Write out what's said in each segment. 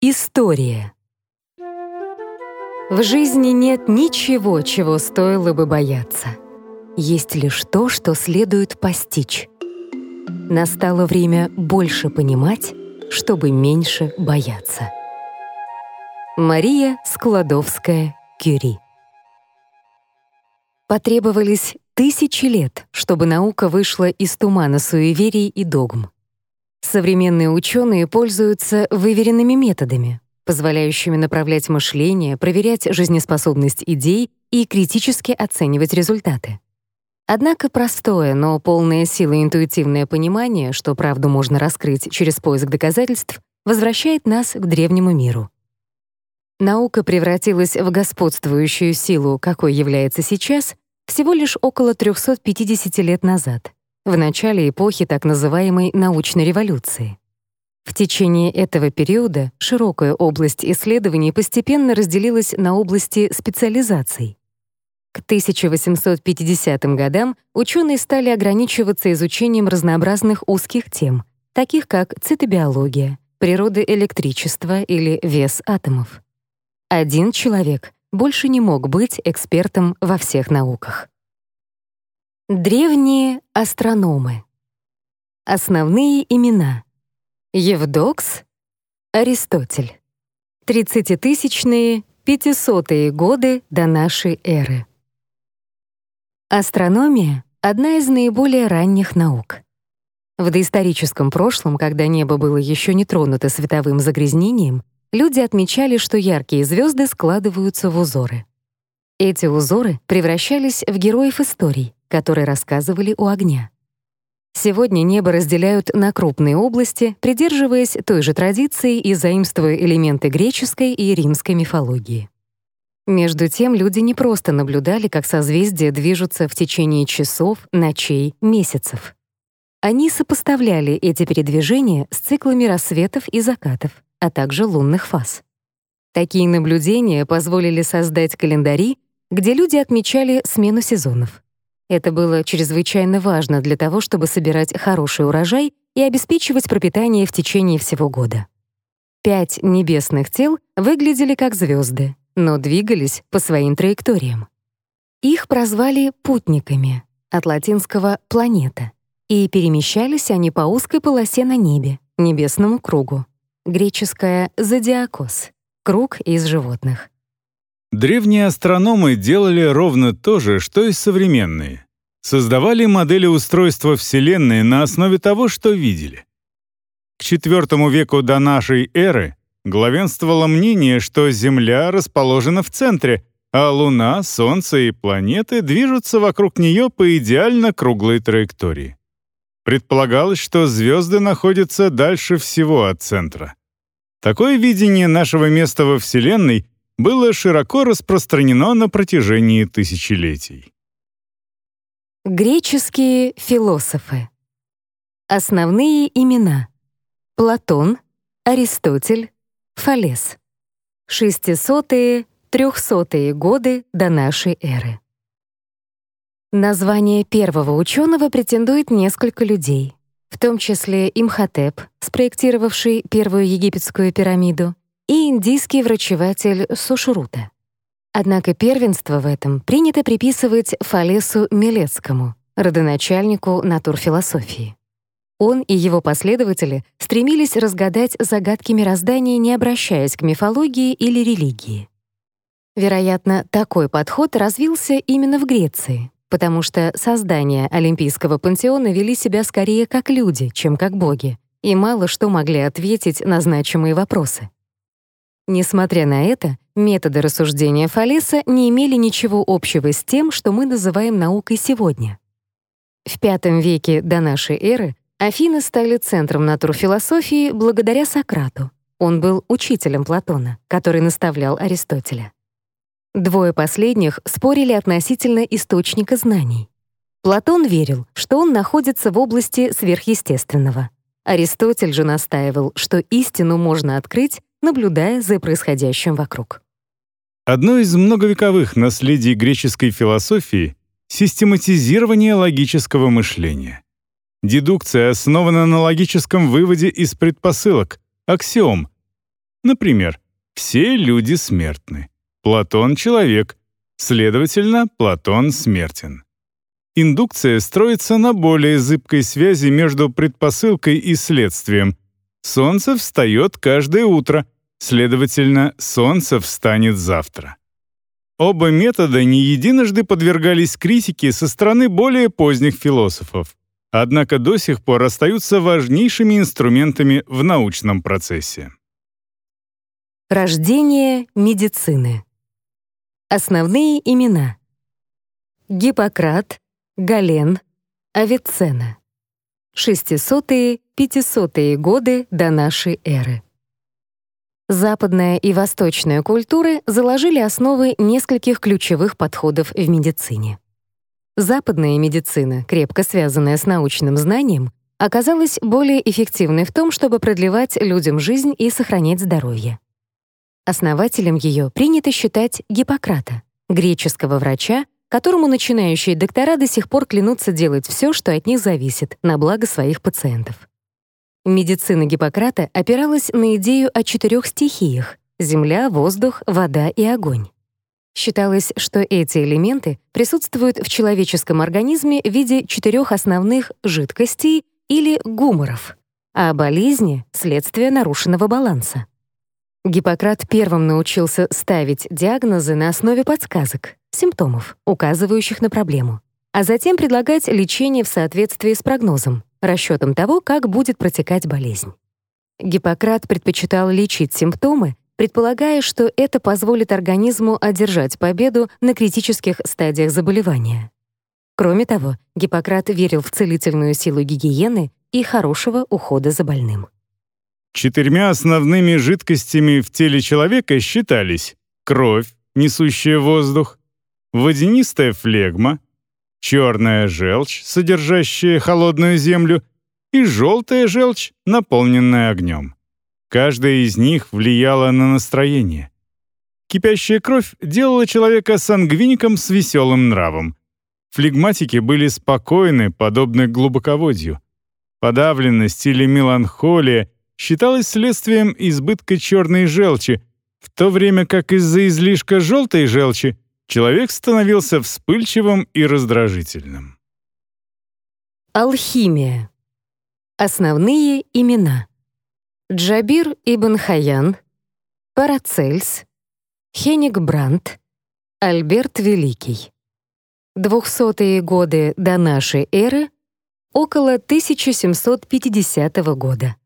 История. В жизни нет ничего, чего стоило бы бояться. Есть лишь то, что следует постичь. Настало время больше понимать, чтобы меньше бояться. Мария Складовская-Кюри Потребовались тысячи лет, чтобы наука вышла из тумана суеверий и догм. Современные ученые пользуются выверенными методами, позволяющими направлять мышление, проверять жизнеспособность идей и критически оценивать результаты. Однако простое, но полное силы интуитивное понимание, что правду можно раскрыть через поиск доказательств, возвращает нас к древнему миру. Наука превратилась в господствующую силу, какой является сейчас, всего лишь около 350 лет назад, в начале эпохи так называемой научной революции. В течение этого периода широкая область исследований постепенно разделилась на области специализаций. К 1850 годам ученые стали ограничиваться изучением разнообразных узких тем, таких как цитобиология, природа электричества или вес атомов. Один человек больше не мог быть экспертом во всех науках. Древние астрономы. Основные имена. Евдокс, Аристотель. Тридцатитысячные, пятисотые годы до нашей эры. Астрономия — одна из наиболее ранних наук. В доисторическом прошлом, когда небо было еще не тронуто световым загрязнением, люди отмечали, что яркие звезды складываются в узоры. Эти узоры превращались в героев историй, которые рассказывали у огня. Сегодня небо разделяют на крупные области, придерживаясь той же традиции и заимствуя элементы греческой и римской мифологии. Между тем люди не просто наблюдали, как созвездия движутся в течение часов, ночей, месяцев. Они сопоставляли эти передвижения с циклами рассветов и закатов, а также лунных фаз. Такие наблюдения позволили создать календари, где люди отмечали смену сезонов. Это было чрезвычайно важно для того, чтобы собирать хороший урожай и обеспечивать пропитание в течение всего года. Пять небесных тел выглядели как звезды, но двигались по своим траекториям. Их прозвали путниками, от латинского «планета», и перемещались они по узкой полосе на небе, небесному кругу греческое «зодиакос» — круг из животных. Древние астрономы делали ровно то же, что и современные. Создавали модели устройства Вселенной на основе того, что видели. К IV веку до нашей эры главенствовало мнение, что Земля расположена в центре, а Луна, Солнце и планеты движутся вокруг нее по идеально круглой траектории. Предполагалось, что звезды находятся дальше всего от центра. Такое видение нашего места во Вселенной было широко распространено на протяжении тысячелетий. Греческие философы. Основные имена. Платон, Аристотель, Фалес. 600-е, 300-е годы до нашей эры. Название первого ученого претендует несколько людей в том числе Имхотеп, спроектировавший первую египетскую пирамиду, и индийский врачеватель Сушрута. Однако первенство в этом принято приписывать Фалесу Милецкому, родоначальнику натурфилософии. Он и его последователи стремились разгадать загадки мироздания, не обращаясь к мифологии или религии. Вероятно, такой подход развился именно в Греции, потому что создания Олимпийского пантеона вели себя скорее как люди, чем как боги, и мало что могли ответить на значимые вопросы. Несмотря на это, методы рассуждения Фалеса не имели ничего общего с тем, что мы называем наукой сегодня. В V веке до нашей эры Афины стали центром натурфилософии благодаря Сократу. Он был учителем Платона, который наставлял Аристотеля. Двое последних спорили относительно источника знаний. Платон верил, что он находится в области сверхъестественного. Аристотель же настаивал, что истину можно открыть, наблюдая за происходящим вокруг. Одно из многовековых наследий греческой философии — систематизирование логического мышления. Дедукция основана на логическом выводе из предпосылок, аксиом, Например, все люди смертны. Платон — человек, следовательно, Платон смертен. Индукция строится на более зыбкой связи между предпосылкой и следствием. Солнце встает каждое утро, следовательно, солнце встанет завтра. Оба метода не единожды подвергались критике со стороны более поздних философов, однако до сих пор остаются важнейшими инструментами в научном процессе. Рождение медицины. Основные имена. Гиппократ, Гален, Авиценна. 600-500 годы до нашей эры. Западная и восточная культуры заложили основы нескольких ключевых подходов в медицине. Западная медицина, крепко связанная с научным знанием, оказалась более эффективной в том, чтобы продлевать людям жизнь и сохранять здоровье. Основателем ее принято считать Гиппократа, греческого врача, которому начинающие доктора до сих пор клянутся делать все, что от них зависит, на благо своих пациентов. Медицина Гиппократа опиралась на идею о четырех стихиях — земля, воздух, вода и огонь. Считалось, что эти элементы присутствуют в человеческом организме в виде четырех основных жидкостей или гуморов, а болезни — следствие нарушенного баланса. Гиппократ первым научился ставить диагнозы на основе подсказок, симптомов, указывающих на проблему, а затем предлагать лечение в соответствии с прогнозом, расчетом того, как будет протекать болезнь. Гиппократ предпочитал лечить симптомы, предполагая, что это позволит организму одержать победу на критических стадиях заболевания. Кроме того, Гиппократ верил в целительную силу гигиены и хорошего ухода за больным. Четырьмя основными жидкостями в теле человека считались кровь, несущая воздух, водянистая флегма, черная желчь, содержащая холодную землю, и желтая желчь, наполненная огнем. Каждая из них влияла на настроение. Кипящая кровь делала человека сангвиником с веселым нравом. Флегматики были спокойны, подобны глубоководью. Подавленность или меланхолия считалась следствием избытка черной желчи, в то время как из-за излишка желтой желчи человек становился вспыльчивым и раздражительным. Алхимия. Основные имена. Джабир ибн Хаян, Парацельс, Хеник Брандт, Альберт Великий. Двухсотые годы до нашей эры, около 1750 года.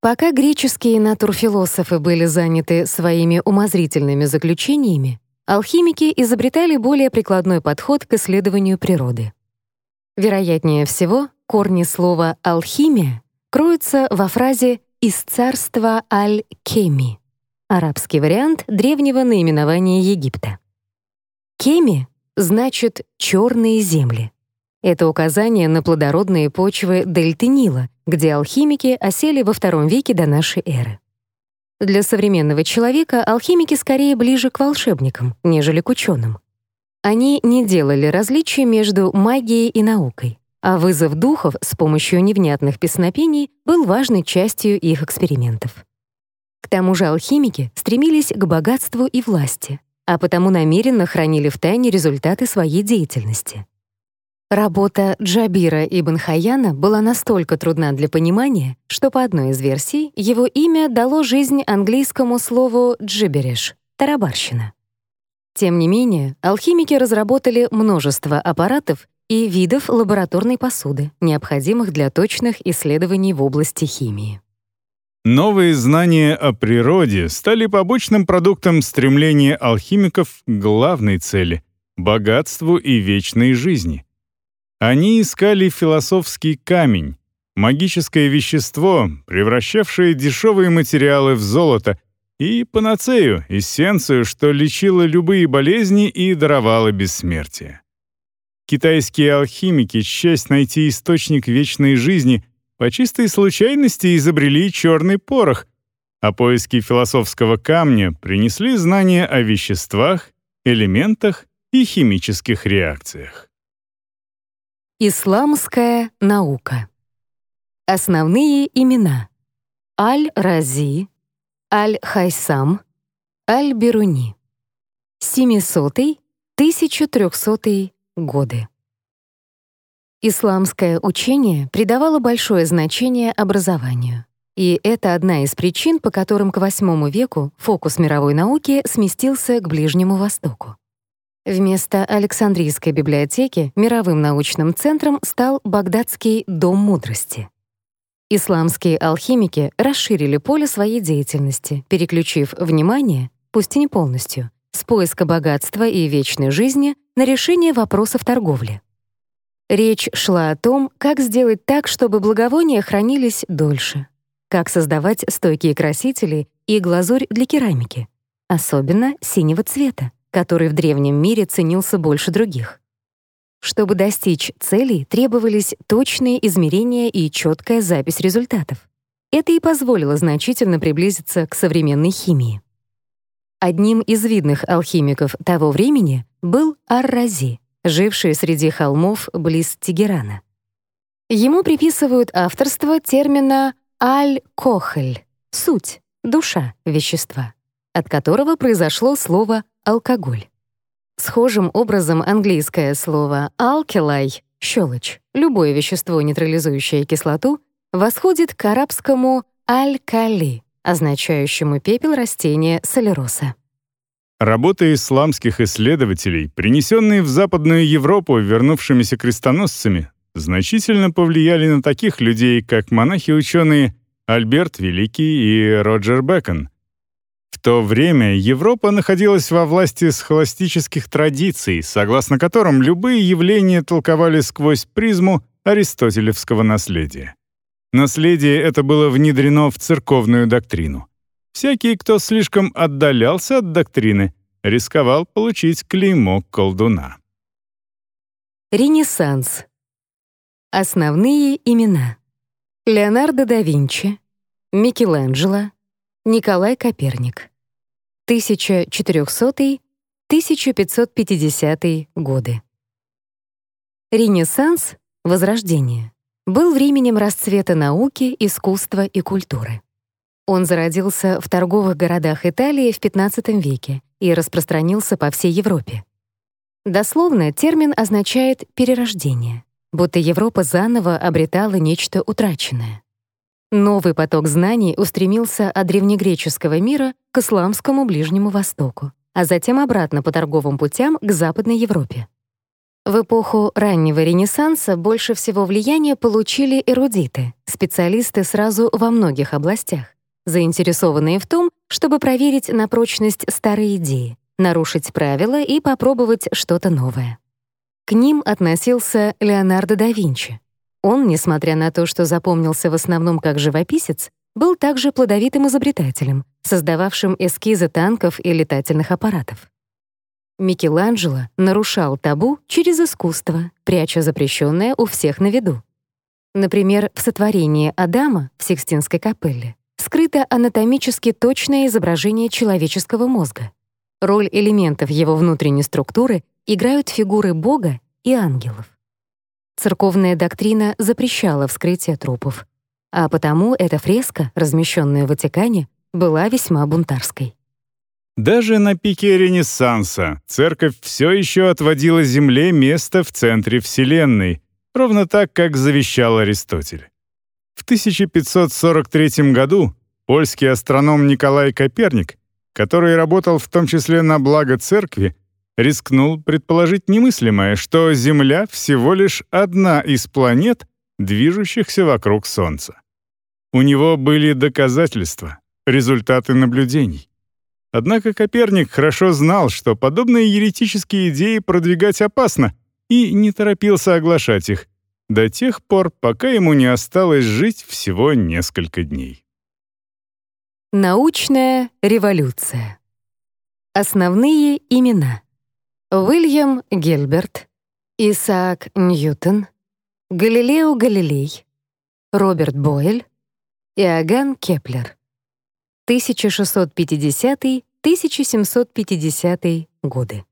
Пока греческие натурфилософы были заняты своими умозрительными заключениями, алхимики изобретали более прикладной подход к исследованию природы. Вероятнее всего, корни слова «алхимия» кроются во фразе «из царства Аль-Кеми» — арабский вариант древнего наименования Египта. «Кеми» значит «черные земли». Это указание на плодородные почвы дельты Нила, где алхимики осели во втором веке до нашей эры. Для современного человека алхимики скорее ближе к волшебникам, нежели к ученым. Они не делали различия между магией и наукой, а вызов духов с помощью невнятных песнопений был важной частью их экспериментов. К тому же алхимики стремились к богатству и власти, а потому намеренно хранили в тайне результаты своей деятельности. Работа Джабира ибн Хаяна была настолько трудна для понимания, что по одной из версий его имя дало жизнь английскому слову «джибереш» — тарабарщина. Тем не менее, алхимики разработали множество аппаратов и видов лабораторной посуды, необходимых для точных исследований в области химии. Новые знания о природе стали побочным продуктом стремления алхимиков к главной цели — богатству и вечной жизни — они искали философский камень, магическое вещество, превращавшее дешевые материалы в золото, и панацею, эссенцию, что лечила любые болезни и даровала бессмертие. Китайские алхимики, часть найти источник вечной жизни, по чистой случайности изобрели черный порох, а поиски философского камня принесли знания о веществах, элементах и химических реакциях. Исламская наука. Основные имена. Аль-Рази, Аль-Хайсам, Аль-Бируни. 700-1300 годы. Исламское учение придавало большое значение образованию. И это одна из причин, по которым к VIII веку фокус мировой науки сместился к Ближнему Востоку. Вместо Александрийской библиотеки мировым научным центром стал Багдадский дом мудрости. Исламские алхимики расширили поле своей деятельности, переключив внимание, пусть и не полностью, с поиска богатства и вечной жизни на решение вопросов торговли. Речь шла о том, как сделать так, чтобы благовония хранились дольше, как создавать стойкие красители и глазурь для керамики, особенно синего цвета, который в древнем мире ценился больше других. Чтобы достичь целей, требовались точные измерения и четкая запись результатов. Это и позволило значительно приблизиться к современной химии. Одним из видных алхимиков того времени был Ар-Рази, живший среди холмов близ Тегерана. Ему приписывают авторство термина Аль-Кохель — суть, душа вещества, от которого произошло слово «алкоголь». Схожим образом английское слово «alkali» — щелочь, любое вещество, нейтрализующее кислоту, восходит к арабскому «аль-кали», означающему пепел растения солероса. Работы исламских исследователей, принесенные в Западную Европу вернувшимися крестоносцами, значительно повлияли на таких людей, как монахи-ученые Альберт Великий и Роджер Бэкон. В то время Европа находилась во власти схоластических традиций, согласно которым любые явления толковали сквозь призму аристотелевского наследия. Наследие это было внедрено в церковную доктрину. Всякий, кто слишком отдалялся от доктрины, рисковал получить клеймо колдуна. Ренессанс. Основные имена. Леонардо да Винчи, Микеланджело, Николай Коперник. 1400-1550 годы. Ренессанс, Возрождение, был временем расцвета науки, искусства и культуры. Он зародился в торговых городах Италии в XV веке и распространился по всей Европе. Дословно термин означает «перерождение», будто Европа заново обретала нечто утраченное. Новый поток знаний устремился от древнегреческого мира к исламскому Ближнему Востоку, а затем обратно по торговым путям к Западной Европе. В эпоху раннего Ренессанса больше всего влияния получили эрудиты, специалисты сразу во многих областях, заинтересованные в том, чтобы проверить на прочность старые идеи, нарушить правила и попробовать что-то новое. К ним относился Леонардо да Винчи. Он, несмотря на то, что запомнился в основном как живописец, был также плодовитым изобретателем, создававшим эскизы танков и летательных аппаратов. Микеланджело нарушал табу через искусство, пряча запрещенное у всех на виду. Например, в сотворении Адама в Сикстинской капелле скрыто анатомически точное изображение человеческого мозга. Роль элементов его внутренней структуры играют фигуры Бога и ангелов. Церковная доктрина запрещала вскрытие трупов, а потому эта фреска, размещенная в Ватикане, была весьма бунтарской. Даже на пике Ренессанса церковь все еще отводила Земле место в центре Вселенной, ровно так, как завещал Аристотель. В 1543 году польский астроном Николай Коперник, который работал в том числе на благо церкви, рискнул предположить немыслимое, что Земля всего лишь одна из планет, движущихся вокруг Солнца. У него были доказательства, результаты наблюдений. Однако Коперник хорошо знал, что подобные еретические идеи продвигать опасно, и не торопился оглашать их, до тех пор, пока ему не осталось жить всего несколько дней. Научная революция. Основные имена. Уильям Гильберт, Исаак Ньютон, Галилео Галилей, Роберт Бойль, Иоганн Кеплер. 1650-1750 годы.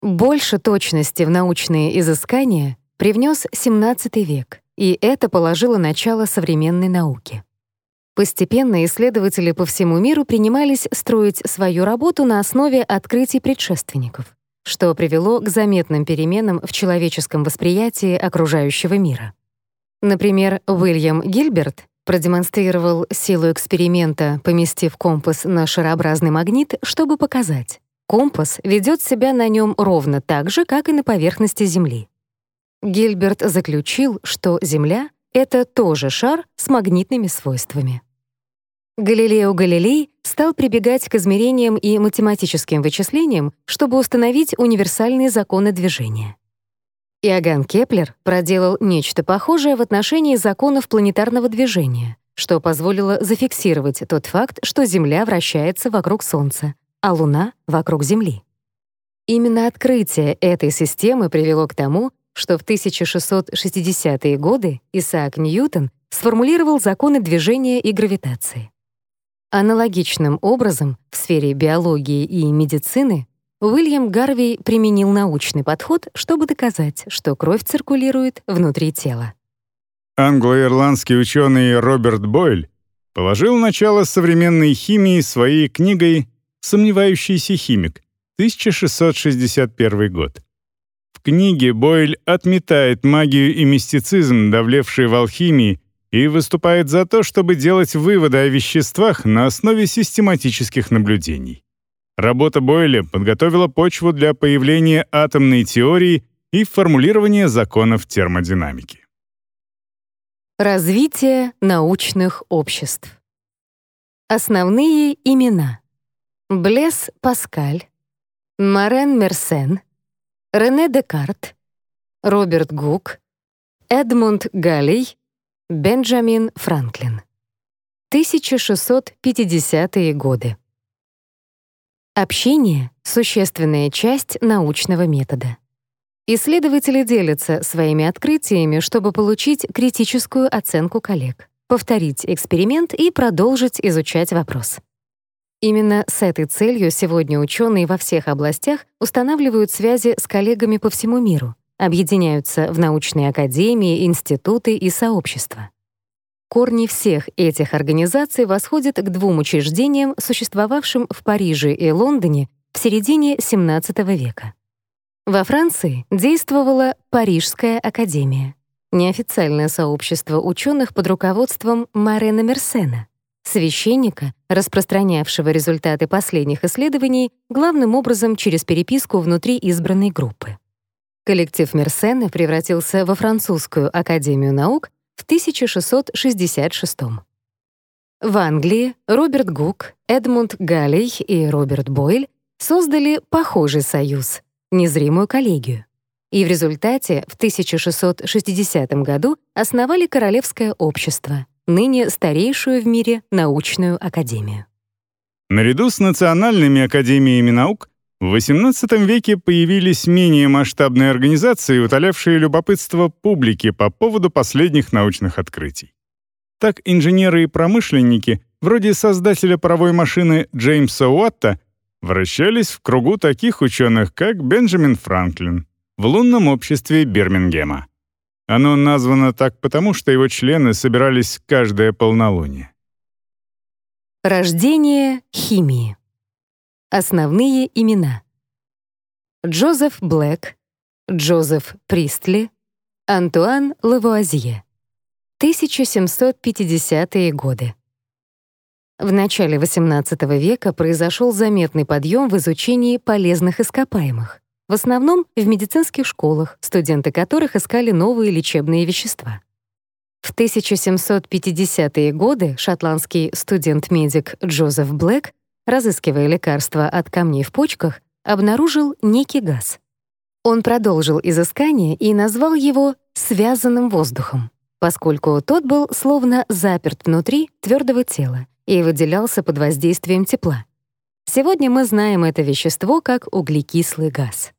Больше точности в научные изыскания привнес XVII век, и это положило начало современной науке. Постепенно исследователи по всему миру принимались строить свою работу на основе открытий предшественников, что привело к заметным переменам в человеческом восприятии окружающего мира. Например, Уильям Гильберт продемонстрировал силу эксперимента, поместив компас на шарообразный магнит, чтобы показать, компас ведет себя на нем ровно так же, как и на поверхности Земли. Гильберт заключил, что Земля — это тоже шар с магнитными свойствами. Галилео Галилей стал прибегать к измерениям и математическим вычислениям, чтобы установить универсальные законы движения. Иоганн Кеплер проделал нечто похожее в отношении законов планетарного движения, что позволило зафиксировать тот факт, что Земля вращается вокруг Солнца, а Луна — вокруг Земли. Именно открытие этой системы привело к тому, что в 1660-е годы Исаак Ньютон сформулировал законы движения и гравитации. Аналогичным образом в сфере биологии и медицины Уильям Гарвей применил научный подход, чтобы доказать, что кровь циркулирует внутри тела. Англо-ирландский ученый Роберт Бойль положил начало современной химии своей книгой «Сомневающийся химик» 1661 год. В книге Бойль отметает магию и мистицизм, давлевшие в алхимии, и выступает за то, чтобы делать выводы о веществах на основе систематических наблюдений. Работа Бойля подготовила почву для появления атомной теории и формулирования законов термодинамики. Развитие научных обществ. Основные имена. Блес Паскаль, Марен Мерсен, Рене Декарт, Роберт Гук, Эдмунд Галлей, Бенджамин Франклин. 1650-е годы. Общение — существенная часть научного метода. Исследователи делятся своими открытиями, чтобы получить критическую оценку коллег, повторить эксперимент и продолжить изучать вопрос. Именно с этой целью сегодня ученые во всех областях устанавливают связи с коллегами по всему миру, объединяются в научные академии, институты и сообщества. Корни всех этих организаций восходят к двум учреждениям, существовавшим в Париже и Лондоне в середине XVII века. Во Франции действовала Парижская академия, неофициальное сообщество ученых под руководством Марена Мерсена, священника, распространявшего результаты последних исследований главным образом через переписку внутри избранной группы. Коллектив Мерсена превратился во французскую академию наук в 1666. В Англии Роберт Гук, Эдмунд Галлей и Роберт Бойль создали похожий союз — незримую коллегию. И в результате в 1660 году основали Королевское общество, ныне старейшую в мире научную академию. Наряду с национальными академиями наук в XVIII веке появились менее масштабные организации, утолявшие любопытство публики по поводу последних научных открытий. Так инженеры и промышленники, вроде создателя паровой машины Джеймса Уатта, вращались в кругу таких ученых, как Бенджамин Франклин, в лунном обществе Бирмингема. Оно названо так потому, что его члены собирались каждое полнолуние. Рождение химии. Основные имена. Джозеф Блэк, Джозеф Пристли, Антуан Лавуазье. 1750-е годы. В начале XVIII века произошел заметный подъем в изучении полезных ископаемых, в основном в медицинских школах, студенты которых искали новые лечебные вещества. В 1750-е годы шотландский студент-медик Джозеф Блэк разыскивая лекарства от камней в почках, обнаружил некий газ. Он продолжил изыскание и назвал его «связанным воздухом», поскольку тот был словно заперт внутри твердого тела и выделялся под воздействием тепла. Сегодня мы знаем это вещество как углекислый газ.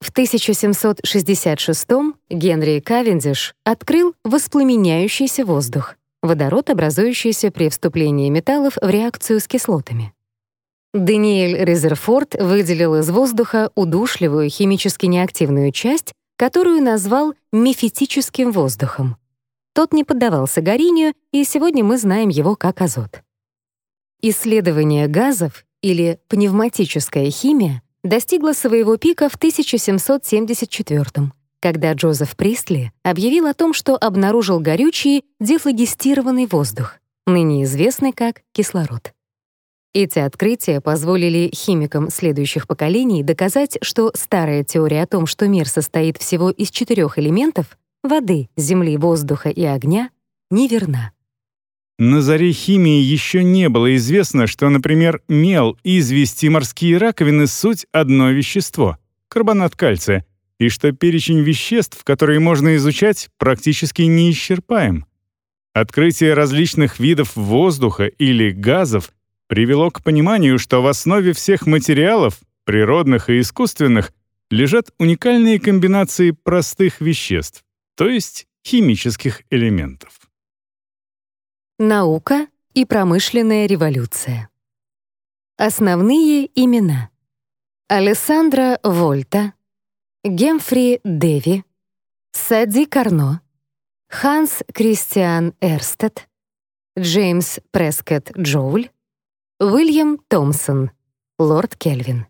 В 1766 Генри Кавендиш открыл воспламеняющийся воздух, водород, образующийся при вступлении металлов в реакцию с кислотами. Даниэль Резерфорд выделил из воздуха удушливую химически неактивную часть, которую назвал мефитическим воздухом. Тот не поддавался горению, и сегодня мы знаем его как азот. Исследование газов или пневматическая химия достигло своего пика в 1774 когда Джозеф Пристли объявил о том, что обнаружил горючий дефлагистированный воздух, ныне известный как кислород. Эти открытия позволили химикам следующих поколений доказать, что старая теория о том, что мир состоит всего из четырех элементов — воды, земли, воздуха и огня — неверна. На заре химии еще не было известно, что, например, мел, известь и морские раковины — суть одно вещество — карбонат кальция, и что перечень веществ, которые можно изучать, практически неисчерпаем. Открытие различных видов воздуха или газов привело к пониманию, что в основе всех материалов, природных и искусственных, лежат уникальные комбинации простых веществ, то есть химических элементов. Наука и промышленная революция. Основные имена. Алессандро Вольта, Гемфри Деви, Сади Карно, Ханс Кристиан Эрстед, Джеймс Прескотт Джоуль, Уильям Томпсон, лорд Кельвин.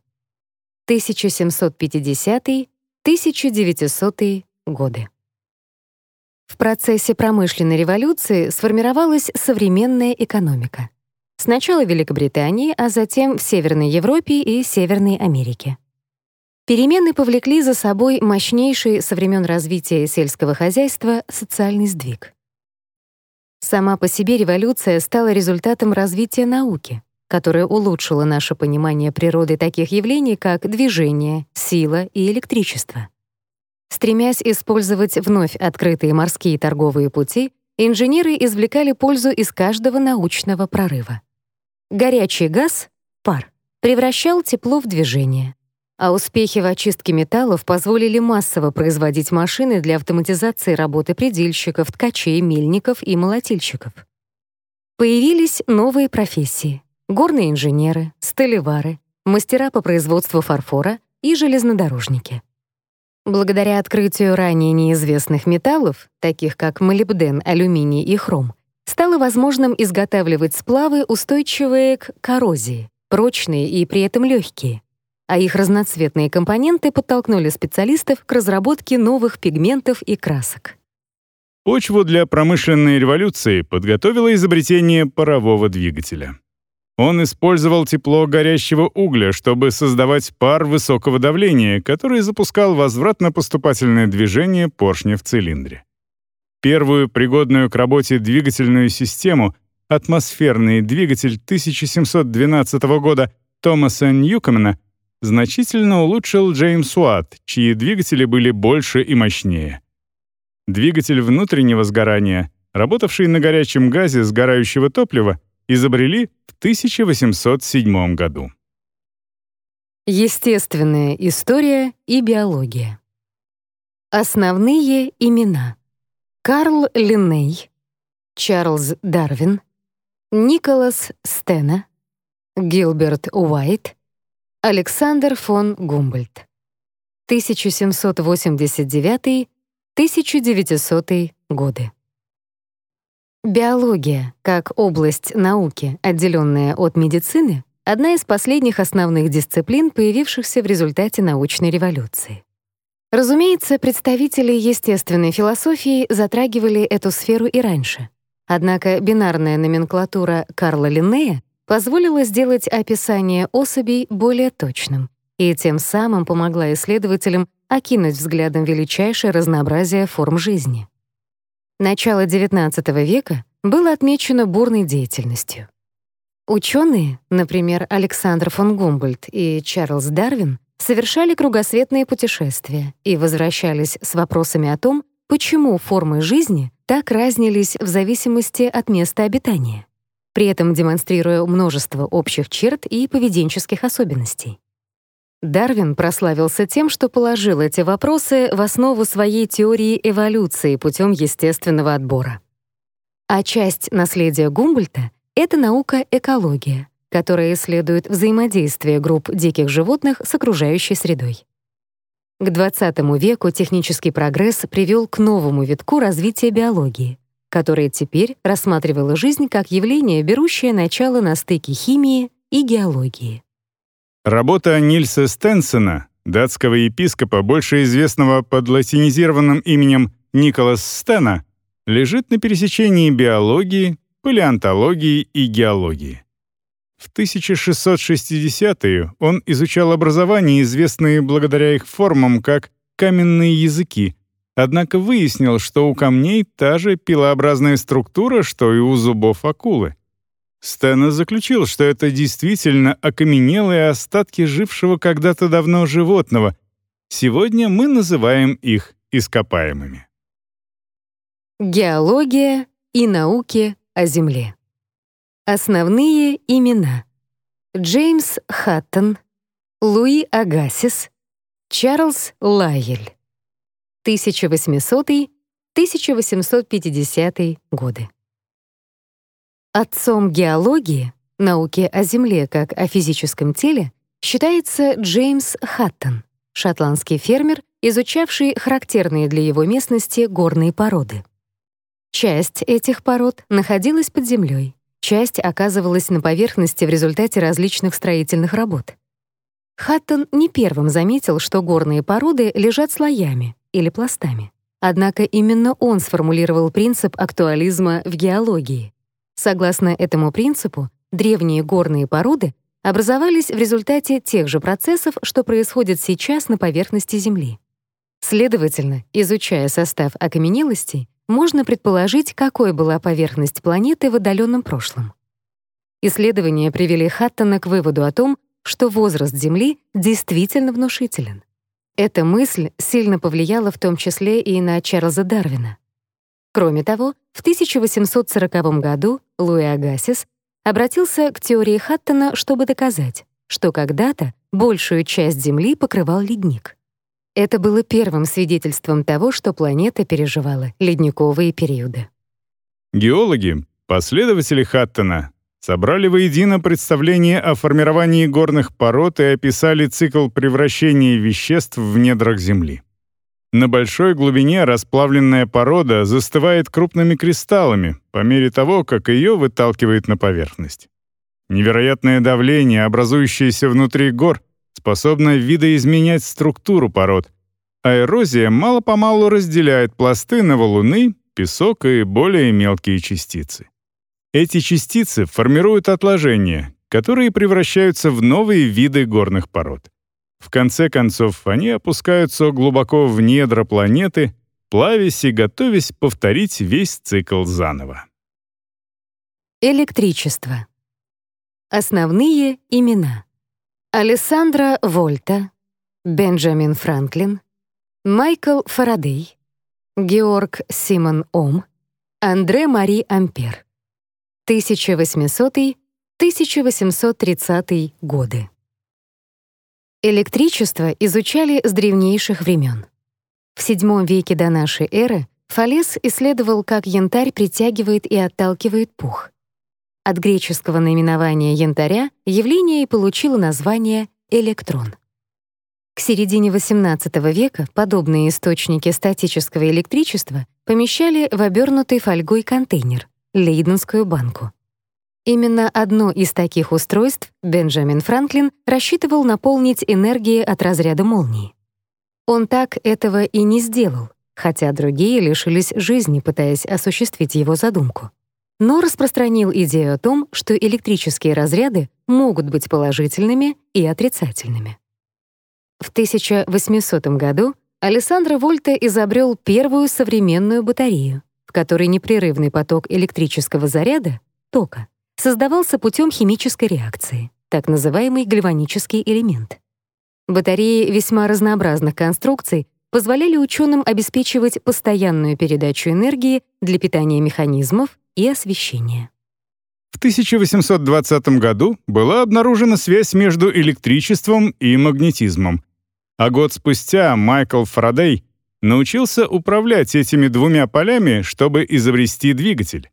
1750-1900 годы. В процессе промышленной революции сформировалась современная экономика. Сначала в Великобритании, а затем в Северной Европе и Северной Америке. Перемены повлекли за собой мощнейший со времен развития сельского хозяйства социальный сдвиг. Сама по себе революция стала результатом развития науки, которая улучшила наше понимание природы таких явлений, как движение, сила и электричество. Стремясь использовать вновь открытые морские торговые пути, инженеры извлекали пользу из каждого научного прорыва. Горячий газ, пар, превращал тепло в движение. А успехи в очистке металлов позволили массово производить машины для автоматизации работы предельщиков, ткачей, мельников и молотильщиков. Появились новые профессии — горные инженеры, столевары, мастера по производству фарфора и железнодорожники. Благодаря открытию ранее неизвестных металлов, таких как молибден, алюминий и хром, стало возможным изготавливать сплавы, устойчивые к коррозии, прочные и при этом легкие, а их разноцветные компоненты подтолкнули специалистов к разработке новых пигментов и красок. Почву для промышленной революции подготовило изобретение парового двигателя. Он использовал тепло горящего угля, чтобы создавать пар высокого давления, который запускал возвратно-поступательное движение поршня в цилиндре. Первую пригодную к работе двигательную систему, атмосферный двигатель 1712 года Томаса Ньюкомена, значительно улучшил Джеймс Уатт, чьи двигатели были больше и мощнее. Двигатель внутреннего сгорания, работавший на горячем газе сгорающего топлива, изобрели в 1807 году. Естественная история и биология. Основные имена. Карл Линней, Чарльз Дарвин, Николас Стена, Гилберт Уайт, Александр фон Гумбольдт. 1789-1900 годы. Биология, как область науки, отделенная от медицины, одна из последних основных дисциплин, появившихся в результате научной революции. Разумеется, представители естественной философии затрагивали эту сферу и раньше. Однако бинарная номенклатура Карла Линнея позволила сделать описание особей более точным и тем самым помогла исследователям окинуть взглядом величайшее разнообразие форм жизни. Начало XIX века было отмечено бурной деятельностью. Ученые, например, Александр фон Гумбольдт и Чарльз Дарвин, совершали кругосветные путешествия и возвращались с вопросами о том, почему формы жизни так разнились в зависимости от места обитания при этом демонстрируя множество общих черт и поведенческих особенностей. Дарвин прославился тем, что положил эти вопросы в основу своей теории эволюции путем естественного отбора. А часть наследия Гумбольта — это наука экология, которая исследует взаимодействие групп диких животных с окружающей средой. К XX веку технический прогресс привел к новому витку развития биологии, которая теперь рассматривала жизнь как явление, берущее начало на стыке химии и геологии. Работа Нильса Стенсона, датского епископа, больше известного под латинизированным именем Николас Стена, лежит на пересечении биологии, палеонтологии и геологии. В 1660-е он изучал образование, известные благодаря их формам как каменные языки, однако выяснил, что у камней та же пилообразная структура, что и у зубов акулы. Стена заключил, что это действительно окаменелые остатки жившего когда-то давно животного. Сегодня мы называем их ископаемыми. Геология и науки о Земле. Основные имена. Джеймс Хаттон, Луи Агасис, Чарльз Лайель. 1800-1850 годы. Отцом геологии, науки о Земле как о физическом теле, считается Джеймс Хаттон, шотландский фермер, изучавший характерные для его местности горные породы. Часть этих пород находилась под землей, часть оказывалась на поверхности в результате различных строительных работ. Хаттон не первым заметил, что горные породы лежат слоями или пластами. Однако именно он сформулировал принцип актуализма в геологии. Согласно этому принципу, древние горные породы образовались в результате тех же процессов, что происходит сейчас на поверхности Земли. Следовательно, изучая состав окаменелостей, можно предположить, какой была поверхность планеты в отдаленном прошлом. Исследования привели Хаттона к выводу о том, что возраст Земли действительно внушителен. Эта мысль сильно повлияла в том числе и на Чарльза Дарвина. Кроме того, в 1840 году Луи Агасис обратился к теории Хаттона, чтобы доказать, что когда-то большую часть Земли покрывал ледник. Это было первым свидетельством того, что планета переживала ледниковые периоды. Геологи, последователи Хаттона, собрали воедино представление о формировании горных пород и описали цикл превращения веществ в недрах Земли. На большой глубине расплавленная порода застывает крупными кристаллами по мере того, как ее выталкивает на поверхность. Невероятное давление, образующееся внутри гор, способна видоизменять структуру пород, а эрозия мало-помалу разделяет пласты на валуны, песок и более мелкие частицы. Эти частицы формируют отложения, которые превращаются в новые виды горных пород. В конце концов, они опускаются глубоко в недра планеты, плавясь и готовясь повторить весь цикл заново. Электричество. Основные имена. Алессандро Вольта, Бенджамин Франклин, Майкл Фарадей, Георг Симон Ом, Андре Мари Ампер. 1800-1830 годы. Электричество изучали с древнейших времен. В VII веке до нашей эры Фалес исследовал, как янтарь притягивает и отталкивает пух. От греческого наименования янтаря явление и получило название электрон. К середине XVIII века подобные источники статического электричества помещали в обернутый фольгой контейнер — Лейденскую банку. Именно одно из таких устройств Бенджамин Франклин рассчитывал наполнить энергией от разряда молнии. Он так этого и не сделал, хотя другие лишились жизни, пытаясь осуществить его задумку но распространил идею о том, что электрические разряды могут быть положительными и отрицательными. В 1800 году Алессандро Вольта изобрел первую современную батарею, в которой непрерывный поток электрического заряда, тока, создавался путем химической реакции, так называемый гальванический элемент. Батареи весьма разнообразных конструкций позволяли ученым обеспечивать постоянную передачу энергии для питания механизмов и освещения. В 1820 году была обнаружена связь между электричеством и магнетизмом, а год спустя Майкл Фарадей научился управлять этими двумя полями, чтобы изобрести двигатель.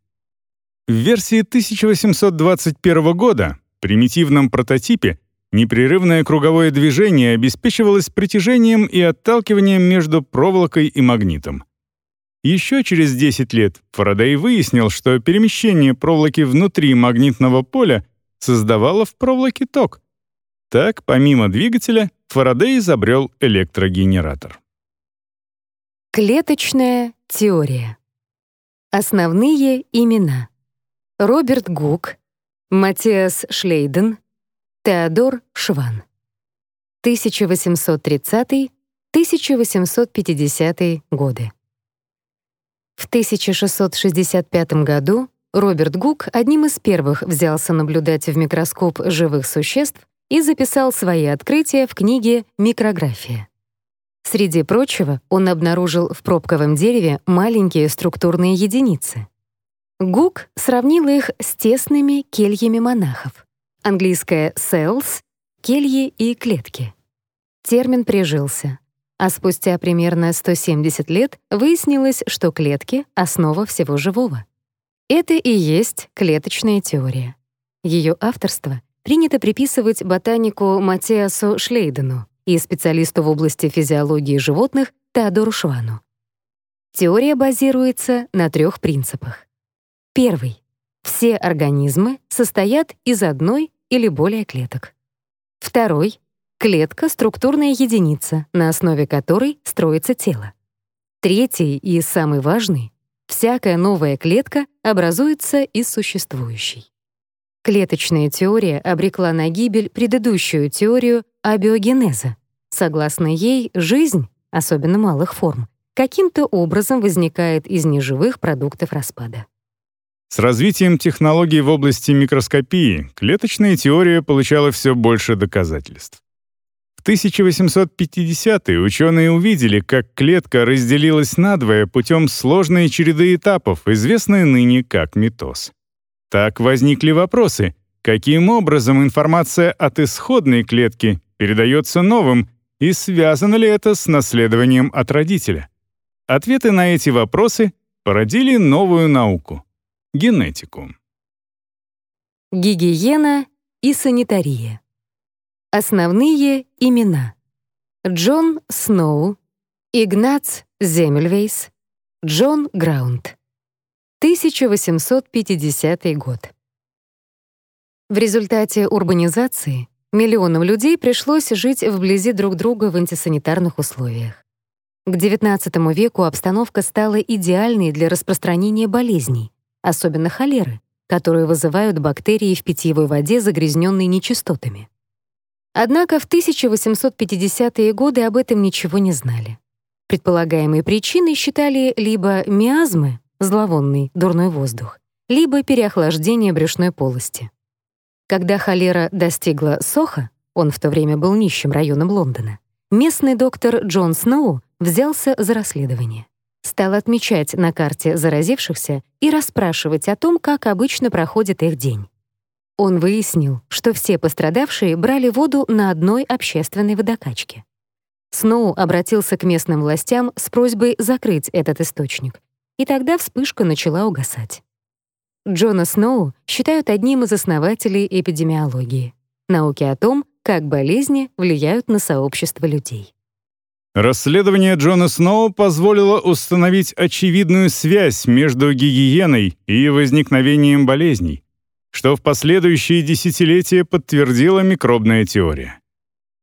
В версии 1821 года, примитивном прототипе, непрерывное круговое движение обеспечивалось притяжением и отталкиванием между проволокой и магнитом. Еще через 10 лет Фарадей выяснил, что перемещение проволоки внутри магнитного поля создавало в проволоке ток. Так, помимо двигателя, Фарадей изобрел электрогенератор. Клеточная теория. Основные имена. Роберт Гук, Матиас Шлейден, Теодор Шван. 1830-1850 годы. В 1665 году Роберт Гук одним из первых взялся наблюдать в микроскоп живых существ и записал свои открытия в книге «Микрография». Среди прочего, он обнаружил в пробковом дереве маленькие структурные единицы. Гук сравнил их с тесными кельями монахов. Английское «cells» — кельи и клетки. Термин прижился, а спустя примерно 170 лет выяснилось, что клетки — основа всего живого. Это и есть клеточная теория. Ее авторство принято приписывать ботанику Матиасу Шлейдену и специалисту в области физиологии животных Теодору Швану. Теория базируется на трех принципах. Первый. Все организмы состоят из одной или более клеток. Второй. Клетка — структурная единица, на основе которой строится тело. Третий и самый важный — всякая новая клетка образуется из существующей. Клеточная теория обрекла на гибель предыдущую теорию абиогенеза. Согласно ей, жизнь, особенно малых форм, каким-то образом возникает из неживых продуктов распада. С развитием технологий в области микроскопии клеточная теория получала все больше доказательств. В 1850-е ученые увидели, как клетка разделилась надвое путем сложной череды этапов, известной ныне как митоз. Так возникли вопросы, каким образом информация от исходной клетки передается новым и связано ли это с наследованием от родителя? Ответы на эти вопросы породили новую науку — генетику. Гигиена и санитария. Основные имена. Джон Сноу, Игнац Земельвейс, Джон Граунд. 1850 год. В результате урбанизации миллионам людей пришлось жить вблизи друг друга в антисанитарных условиях. К XIX веку обстановка стала идеальной для распространения болезней, особенно холеры, которые вызывают бактерии в питьевой воде, загрязненной нечистотами. Однако в 1850-е годы об этом ничего не знали. Предполагаемой причиной считали либо миазмы, зловонный, дурной воздух, либо переохлаждение брюшной полости. Когда холера достигла Соха, он в то время был нищим районом Лондона, местный доктор Джон Сноу взялся за расследование. Стал отмечать на карте заразившихся и расспрашивать о том, как обычно проходит их день. Он выяснил, что все пострадавшие брали воду на одной общественной водокачке. Сноу обратился к местным властям с просьбой закрыть этот источник, и тогда вспышка начала угасать. Джона Сноу считают одним из основателей эпидемиологии, науки о том, как болезни влияют на сообщество людей. Расследование Джона Сноу позволило установить очевидную связь между гигиеной и возникновением болезней, что в последующие десятилетия подтвердила микробная теория.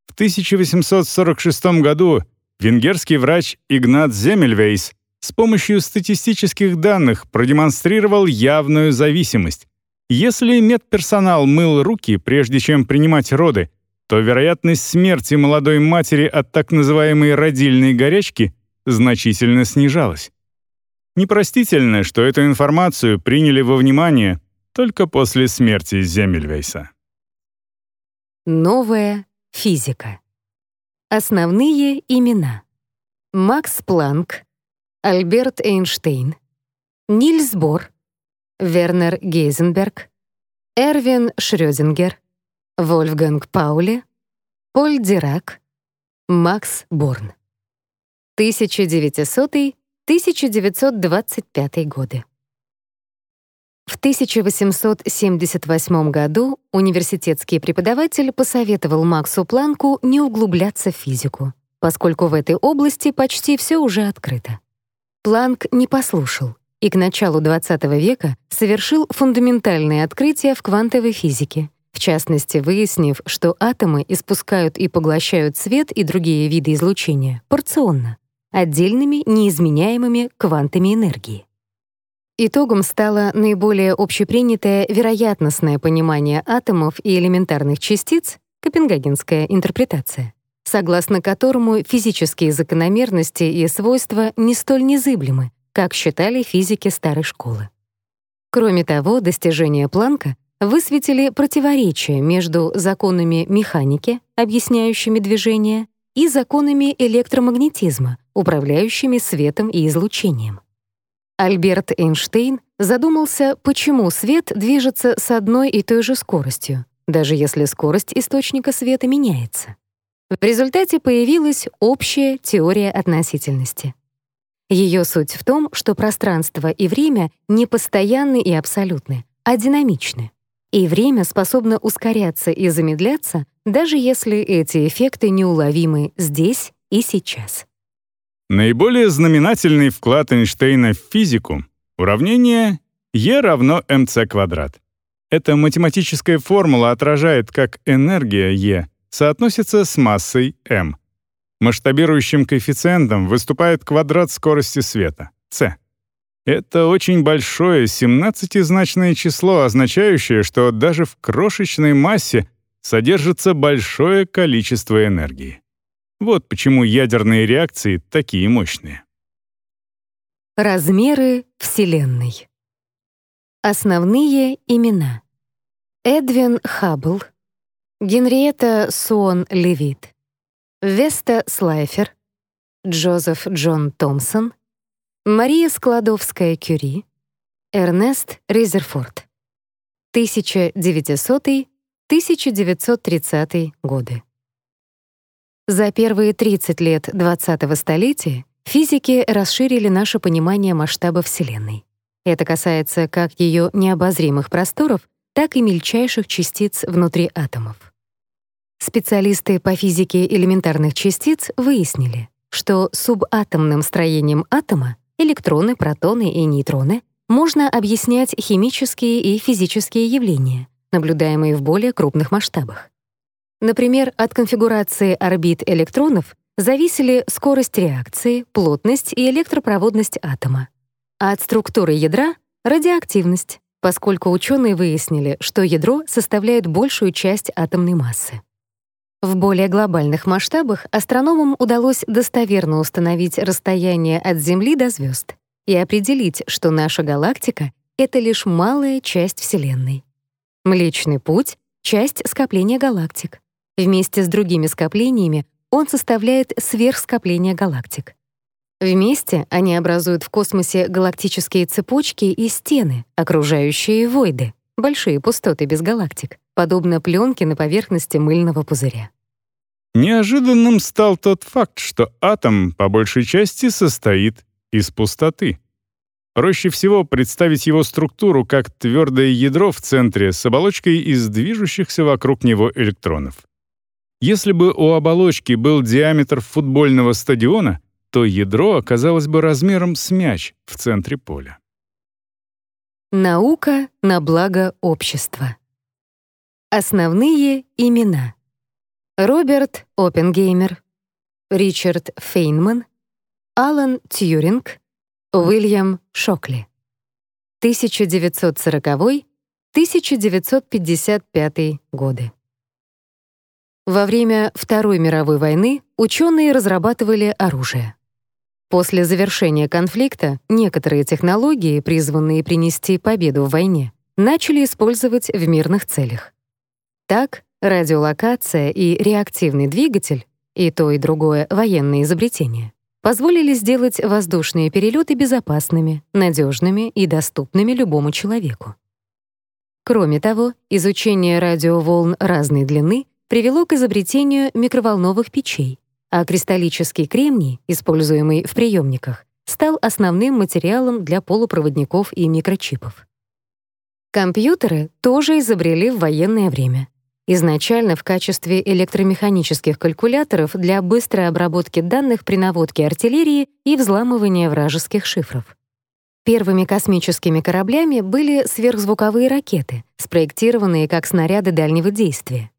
В 1846 году венгерский врач Игнат Земельвейс с помощью статистических данных продемонстрировал явную зависимость. Если медперсонал мыл руки, прежде чем принимать роды, то вероятность смерти молодой матери от так называемой родильной горячки значительно снижалась. Непростительно, что эту информацию приняли во внимание только после смерти Земельвейса. Новая физика. Основные имена. Макс Планк, Альберт Эйнштейн, Нильс Бор, Вернер Гейзенберг, Эрвин Шрёдингер, Вольфганг Пауле, Поль Дирак, Макс Борн. 1900-1925 годы. В 1878 году университетский преподаватель посоветовал Максу Планку не углубляться в физику, поскольку в этой области почти все уже открыто. Планк не послушал и к началу XX века совершил фундаментальные открытия в квантовой физике, в частности, выяснив, что атомы испускают и поглощают свет и другие виды излучения порционно, отдельными неизменяемыми квантами энергии. Итогом стало наиболее общепринятое вероятностное понимание атомов и элементарных частиц, копенгагенская интерпретация, согласно которому физические закономерности и свойства не столь незыблемы, как считали физики старой школы. Кроме того, достижения Планка высветили противоречия между законами механики, объясняющими движение, и законами электромагнетизма, управляющими светом и излучением. Альберт Эйнштейн задумался, почему свет движется с одной и той же скоростью, даже если скорость источника света меняется. В результате появилась общая теория относительности. Ее суть в том, что пространство и время не постоянны и абсолютны, а динамичны. И время способно ускоряться и замедляться, даже если эти эффекты неуловимы здесь и сейчас. Наиболее знаменательный вклад Эйнштейна в физику — уравнение E равно mc квадрат. Эта математическая формула отражает, как энергия E соотносится с массой m. Масштабирующим коэффициентом выступает квадрат скорости света, c. Это очень большое 17-значное число, означающее, что даже в крошечной массе содержится большое количество энергии. Вот почему ядерные реакции такие мощные. Размеры Вселенной. Основные имена. Эдвин Хаббл, Генриетта Суон Левит, Веста Слайфер, Джозеф Джон Томпсон, Мария Складовская-Кюри, Эрнест Резерфорд. 1900-1930 годы. За первые 30 лет 20-го столетия физики расширили наше понимание масштаба Вселенной. Это касается как ее необозримых просторов, так и мельчайших частиц внутри атомов. Специалисты по физике элементарных частиц выяснили, что субатомным строением атома электроны, протоны и нейтроны можно объяснять химические и физические явления, наблюдаемые в более крупных масштабах. Например, от конфигурации орбит электронов зависели скорость реакции, плотность и электропроводность атома. А от структуры ядра — радиоактивность, поскольку ученые выяснили, что ядро составляет большую часть атомной массы. В более глобальных масштабах астрономам удалось достоверно установить расстояние от Земли до звезд и определить, что наша галактика — это лишь малая часть Вселенной. Млечный Путь — часть скопления галактик. Вместе с другими скоплениями он составляет сверхскопление галактик. Вместе они образуют в космосе галактические цепочки и стены, окружающие войды, большие пустоты без галактик, подобно пленке на поверхности мыльного пузыря. Неожиданным стал тот факт, что атом по большей части состоит из пустоты. Проще всего представить его структуру как твердое ядро в центре с оболочкой из движущихся вокруг него электронов. Если бы у оболочки был диаметр футбольного стадиона, то ядро оказалось бы размером с мяч в центре поля. Наука на благо общества. Основные имена. Роберт Оппенгеймер, Ричард Фейнман, Алан Тьюринг, Уильям Шокли. 1940-1955 годы. Во время Второй мировой войны ученые разрабатывали оружие. После завершения конфликта некоторые технологии, призванные принести победу в войне, начали использовать в мирных целях. Так, радиолокация и реактивный двигатель, и то и другое военное изобретение, позволили сделать воздушные перелеты безопасными, надежными и доступными любому человеку. Кроме того, изучение радиоволн разной длины привело к изобретению микроволновых печей, а кристаллический кремний, используемый в приемниках, стал основным материалом для полупроводников и микрочипов. Компьютеры тоже изобрели в военное время. Изначально в качестве электромеханических калькуляторов для быстрой обработки данных при наводке артиллерии и взламывания вражеских шифров. Первыми космическими кораблями были сверхзвуковые ракеты, спроектированные как снаряды дальнего действия.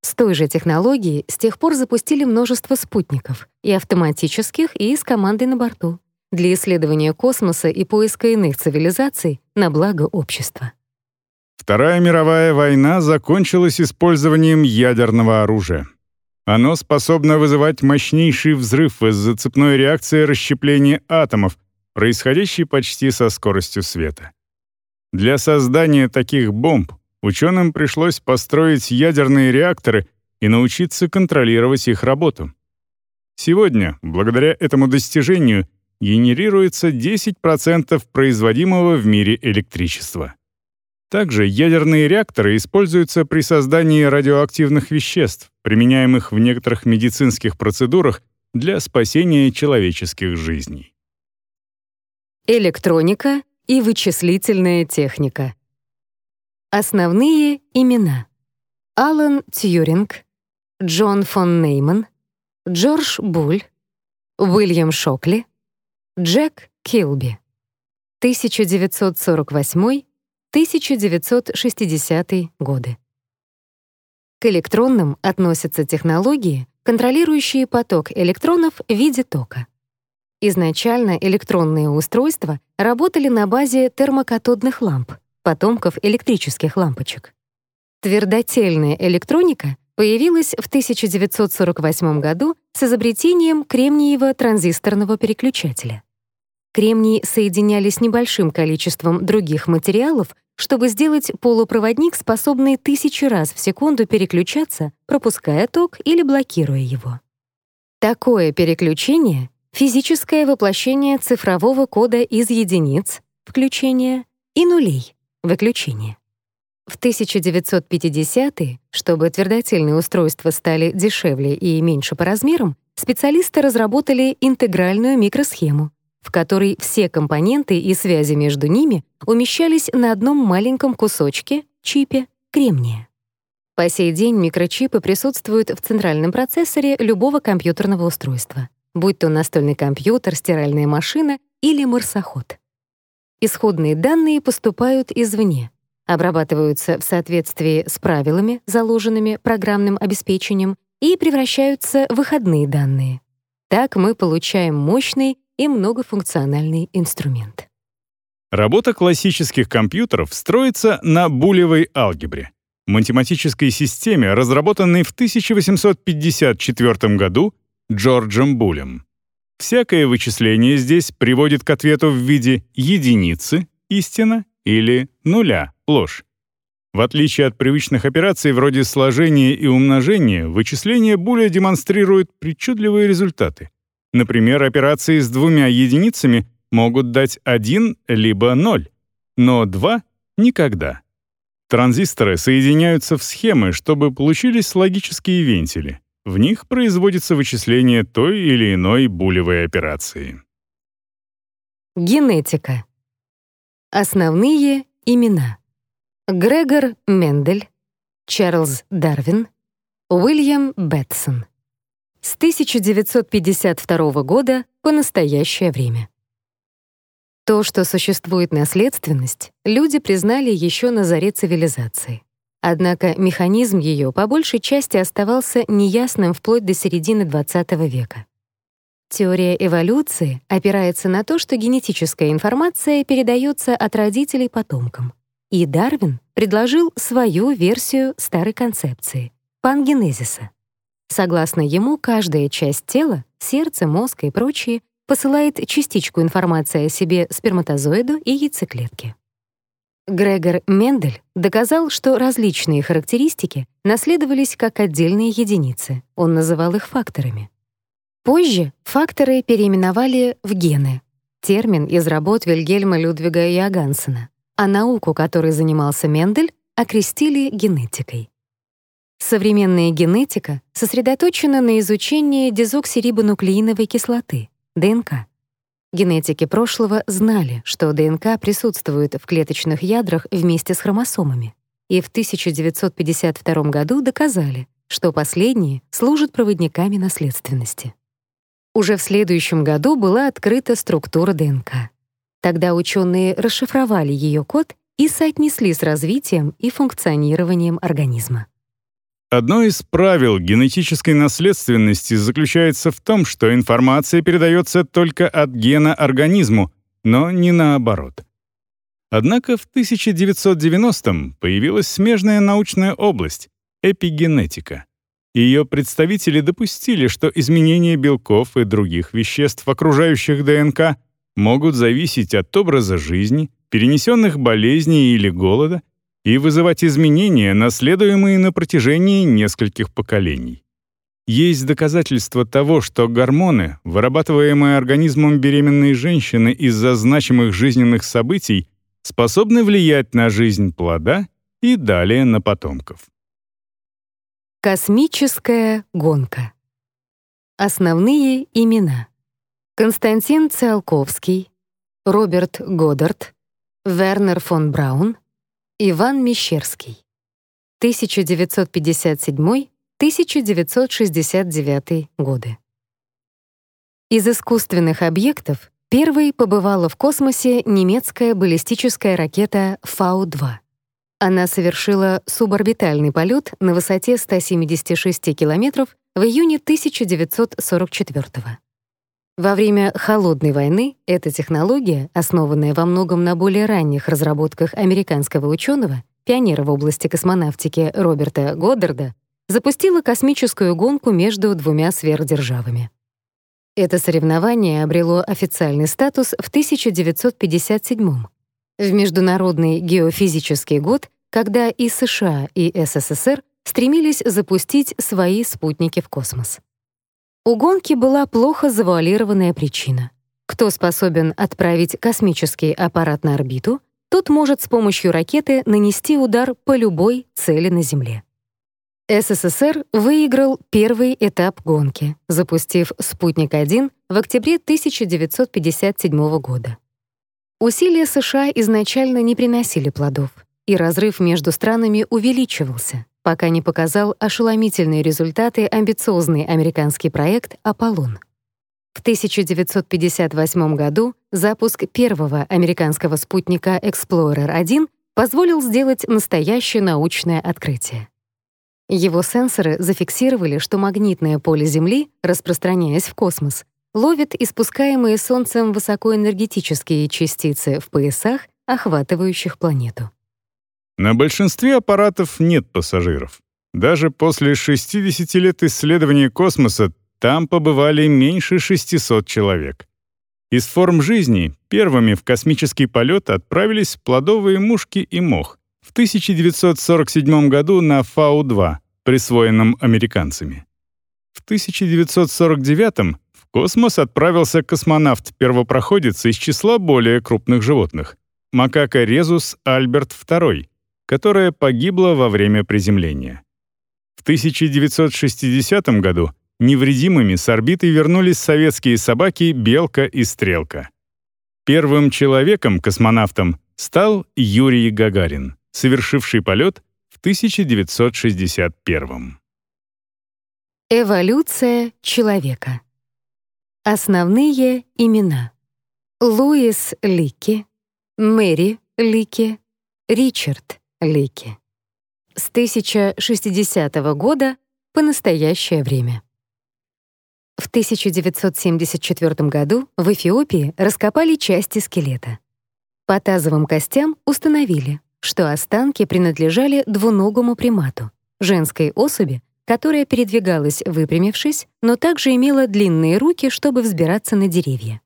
С той же технологией с тех пор запустили множество спутников, и автоматических, и с командой на борту, для исследования космоса и поиска иных цивилизаций на благо общества. Вторая мировая война закончилась использованием ядерного оружия. Оно способно вызывать мощнейший взрыв из-за цепной реакции расщепления атомов, происходящей почти со скоростью света. Для создания таких бомб ученым пришлось построить ядерные реакторы и научиться контролировать их работу. Сегодня, благодаря этому достижению, генерируется 10% производимого в мире электричества. Также ядерные реакторы используются при создании радиоактивных веществ, применяемых в некоторых медицинских процедурах для спасения человеческих жизней. Электроника и вычислительная техника. Основные имена. Алан Тьюринг, Джон фон Нейман, Джордж Буль, Уильям Шокли, Джек Килби. 1948-1960 годы. К электронным относятся технологии, контролирующие поток электронов в виде тока. Изначально электронные устройства работали на базе термокатодных ламп, потомков электрических лампочек. Твердотельная электроника появилась в 1948 году с изобретением кремниевого транзисторного переключателя. Кремний соединяли с небольшим количеством других материалов, чтобы сделать полупроводник, способный тысячи раз в секунду переключаться, пропуская ток или блокируя его. Такое переключение — физическое воплощение цифрового кода из единиц, включение, и нулей, выключение. В 1950-е, чтобы твердотельные устройства стали дешевле и меньше по размерам, специалисты разработали интегральную микросхему, в которой все компоненты и связи между ними умещались на одном маленьком кусочке, чипе, кремния. По сей день микрочипы присутствуют в центральном процессоре любого компьютерного устройства, будь то настольный компьютер, стиральная машина или марсоход. Исходные данные поступают извне, обрабатываются в соответствии с правилами, заложенными программным обеспечением, и превращаются в выходные данные. Так мы получаем мощный и многофункциональный инструмент. Работа классических компьютеров строится на булевой алгебре, математической системе, разработанной в 1854 году Джорджем Булем. Всякое вычисление здесь приводит к ответу в виде единицы — истина или нуля — ложь. В отличие от привычных операций вроде сложения и умножения, вычисление Буля демонстрирует причудливые результаты. Например, операции с двумя единицами могут дать 1 либо 0, но 2 — никогда. Транзисторы соединяются в схемы, чтобы получились логические вентили. В них производится вычисление той или иной булевой операции. Генетика. Основные имена. Грегор Мендель, Чарльз Дарвин, Уильям Бетсон с 1952 года по настоящее время. То, что существует наследственность, люди признали еще на заре цивилизации. Однако механизм ее по большей части оставался неясным вплоть до середины XX века. Теория эволюции опирается на то, что генетическая информация передается от родителей потомкам. И Дарвин предложил свою версию старой концепции — пангенезиса. Согласно ему, каждая часть тела, сердце, мозг и прочие, посылает частичку информации о себе сперматозоиду и яйцеклетке. Грегор Мендель доказал, что различные характеристики наследовались как отдельные единицы. Он называл их факторами. Позже факторы переименовали в гены, термин из работ Вильгельма Людвига Иогансена, а науку, которой занимался Мендель, окрестили генетикой. Современная генетика сосредоточена на изучении дезоксирибонуклеиновой кислоты, ДНК. Генетики прошлого знали, что ДНК присутствует в клеточных ядрах вместе с хромосомами. и в 1952 году доказали, что последние служат проводниками наследственности. Уже в следующем году была открыта структура ДНК. Тогда ученые расшифровали ее код и соотнесли с развитием и функционированием организма. Одно из правил генетической наследственности заключается в том, что информация передается только от гена организму, но не наоборот. Однако в 1990-м появилась смежная научная область — эпигенетика. Ее представители допустили, что изменения белков и других веществ, окружающих ДНК, могут зависеть от образа жизни, перенесенных болезней или голода и вызывать изменения, наследуемые на протяжении нескольких поколений. Есть доказательства того, что гормоны, вырабатываемые организмом беременной женщины из-за значимых жизненных событий, способны влиять на жизнь плода и далее на потомков. Космическая гонка. Основные имена. Константин Циолковский, Роберт Годдард, Вернер фон Браун, Иван Мещерский. 1957-1969 годы. Из искусственных объектов Первой побывала в космосе немецкая баллистическая ракета Фау-2. Она совершила суборбитальный полет на высоте 176 километров в июне 1944 года. Во время Холодной войны эта технология, основанная во многом на более ранних разработках американского ученого, пионера в области космонавтики Роберта Годдарда, запустила космическую гонку между двумя сверхдержавами. Это соревнование обрело официальный статус в 1957 в Международный геофизический год, когда и США, и СССР стремились запустить свои спутники в космос. У гонки была плохо завуалированная причина. Кто способен отправить космический аппарат на орбиту, тот может с помощью ракеты нанести удар по любой цели на Земле. СССР выиграл первый этап гонки, запустив «Спутник-1» в октябре 1957 года. Усилия США изначально не приносили плодов, и разрыв между странами увеличивался, пока не показал ошеломительные результаты амбициозный американский проект «Аполлон». В 1958 году запуск первого американского спутника Explorer-1 позволил сделать настоящее научное открытие. Его сенсоры зафиксировали, что магнитное поле Земли, распространяясь в космос, ловит испускаемые Солнцем высокоэнергетические частицы в поясах, охватывающих планету. На большинстве аппаратов нет пассажиров. Даже после 60 лет исследования космоса там побывали меньше 600 человек. Из форм жизни первыми в космический полет отправились плодовые мушки и мох, в 1947 году на Фау-2, присвоенном американцами. В 1949 в космос отправился космонавт-первопроходец из числа более крупных животных — макака резус Альберт II, которая погибла во время приземления. В 1960 году невредимыми с орбиты вернулись советские собаки Белка и Стрелка. Первым человеком-космонавтом стал Юрий Гагарин совершивший полет в 1961. Эволюция человека. Основные имена. Луис Лики, Мэри Лики, Ричард Лики. С 1060 года по настоящее время. В 1974 году в Эфиопии раскопали части скелета. По тазовым костям установили, что останки принадлежали двуногому примату, женской особи, которая передвигалась выпрямившись, но также имела длинные руки, чтобы взбираться на деревья.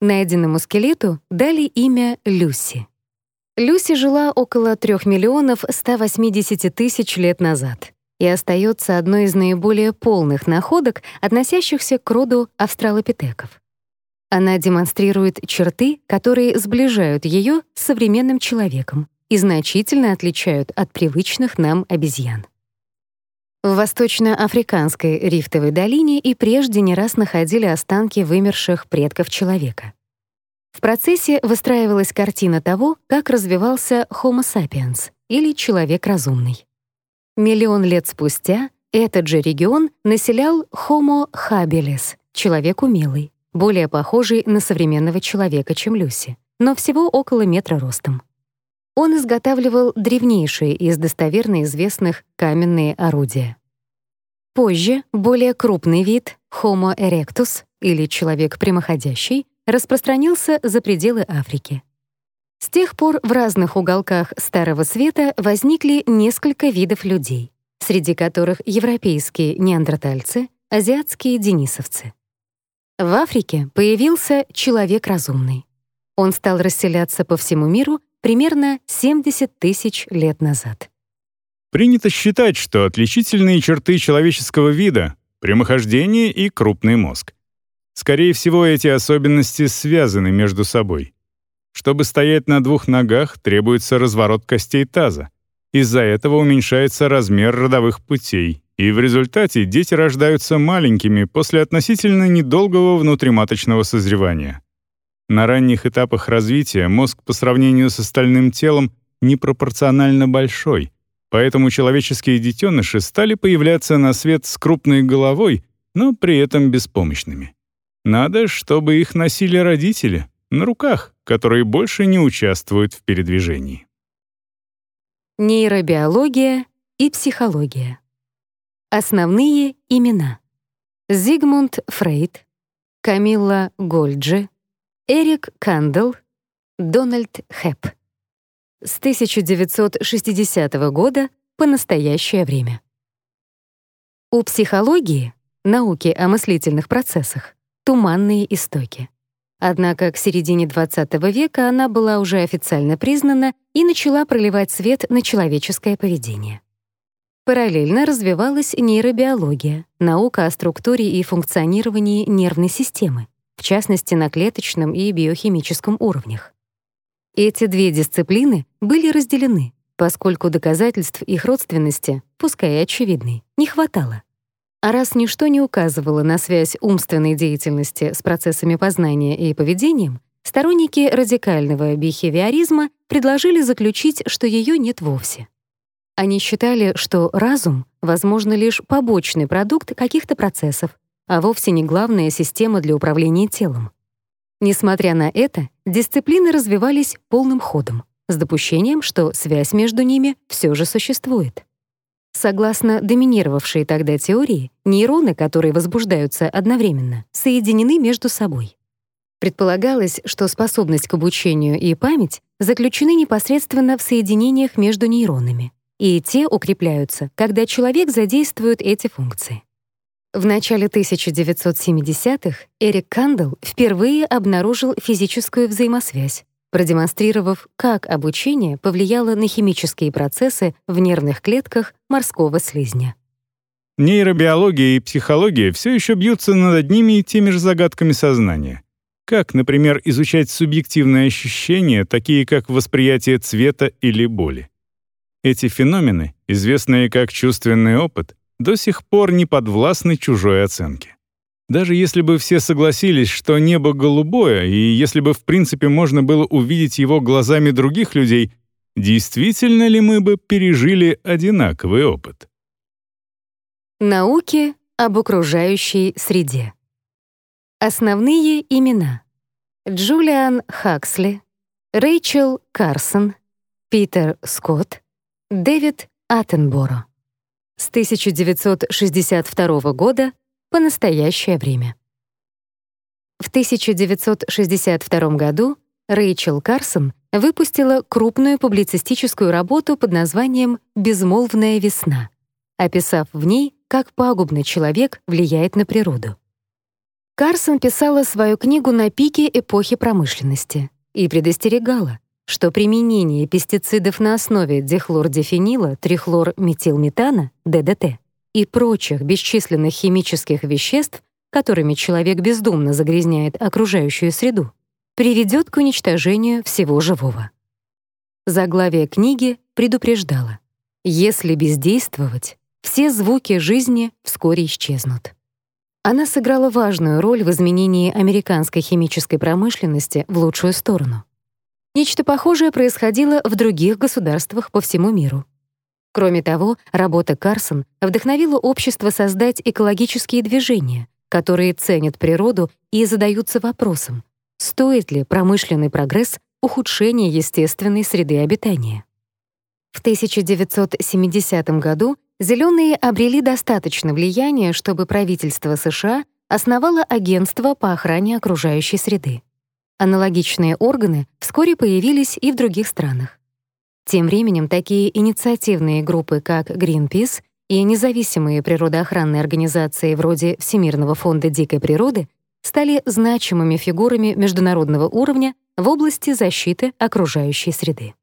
Найденному скелету дали имя Люси. Люси жила около 3 миллионов 180 тысяч лет назад и остается одной из наиболее полных находок, относящихся к роду австралопитеков. Она демонстрирует черты, которые сближают ее с современным человеком, и значительно отличают от привычных нам обезьян. В восточноафриканской рифтовой долине и прежде не раз находили останки вымерших предков человека. В процессе выстраивалась картина того, как развивался Homo sapiens или человек разумный. Миллион лет спустя этот же регион населял Homo habilis, человек умелый, более похожий на современного человека, чем Люси, но всего около метра ростом. Он изготавливал древнейшие из достоверно известных каменные орудия. Позже более крупный вид Homo erectus или человек прямоходящий распространился за пределы Африки. С тех пор в разных уголках Старого Света возникли несколько видов людей, среди которых европейские неандертальцы, азиатские денисовцы. В Африке появился человек разумный. Он стал расселяться по всему миру примерно 70 тысяч лет назад. Принято считать, что отличительные черты человеческого вида — прямохождение и крупный мозг. Скорее всего, эти особенности связаны между собой. Чтобы стоять на двух ногах, требуется разворот костей таза. Из-за этого уменьшается размер родовых путей, и в результате дети рождаются маленькими после относительно недолгого внутриматочного созревания. На ранних этапах развития мозг по сравнению с остальным телом непропорционально большой, поэтому человеческие детеныши стали появляться на свет с крупной головой, но при этом беспомощными. Надо, чтобы их носили родители на руках, которые больше не участвуют в передвижении. Нейробиология и психология. Основные имена. Зигмунд Фрейд, Камилла Гольджи, Эрик Кандел, Дональд Хэп. С 1960 года по настоящее время. У психологии, науки о мыслительных процессах, туманные истоки. Однако к середине XX века она была уже официально признана и начала проливать свет на человеческое поведение. Параллельно развивалась нейробиология, наука о структуре и функционировании нервной системы, в частности на клеточном и биохимическом уровнях. Эти две дисциплины были разделены, поскольку доказательств их родственности, пускай и очевидной, не хватало. А раз ничто не указывало на связь умственной деятельности с процессами познания и поведением, сторонники радикального бихевиоризма предложили заключить, что ее нет вовсе. Они считали, что разум, возможно, лишь побочный продукт каких-то процессов, а вовсе не главная система для управления телом. Несмотря на это, дисциплины развивались полным ходом, с допущением, что связь между ними все же существует. Согласно доминировавшей тогда теории, нейроны, которые возбуждаются одновременно, соединены между собой. Предполагалось, что способность к обучению и память заключены непосредственно в соединениях между нейронами, и те укрепляются, когда человек задействует эти функции. В начале 1970-х Эрик Кандел впервые обнаружил физическую взаимосвязь, продемонстрировав, как обучение повлияло на химические процессы в нервных клетках морского слизня. Нейробиология и психология все еще бьются над одними и теми же загадками сознания. Как, например, изучать субъективные ощущения, такие как восприятие цвета или боли. Эти феномены, известные как чувственный опыт, до сих пор не подвластны чужой оценке. Даже если бы все согласились, что небо голубое, и если бы в принципе можно было увидеть его глазами других людей, действительно ли мы бы пережили одинаковый опыт? Науки об окружающей среде. Основные имена. Джулиан Хаксли, Рэйчел Карсон, Питер Скотт, Дэвид Аттенборо. С 1962 года по настоящее время. В 1962 году Рэйчел Карсон выпустила крупную публицистическую работу под названием «Безмолвная весна», описав в ней, как пагубно человек влияет на природу. Карсон писала свою книгу на пике эпохи промышленности и предостерегала, что применение пестицидов на основе дихлордифенила, трихлорметилметана, ДДТ, и прочих бесчисленных химических веществ, которыми человек бездумно загрязняет окружающую среду, приведет к уничтожению всего живого. Заглавие книги предупреждало, если бездействовать, все звуки жизни вскоре исчезнут. Она сыграла важную роль в изменении американской химической промышленности в лучшую сторону. Нечто похожее происходило в других государствах по всему миру. Кроме того, работа Карсон вдохновила общество создать экологические движения, которые ценят природу и задаются вопросом, стоит ли промышленный прогресс ухудшения естественной среды обитания. В 1970 году «Зеленые» обрели достаточно влияния, чтобы правительство США основало агентство по охране окружающей среды. Аналогичные органы вскоре появились и в других странах. Тем временем такие инициативные группы, как Greenpeace и независимые природоохранные организации вроде Всемирного фонда дикой природы стали значимыми фигурами международного уровня в области защиты окружающей среды.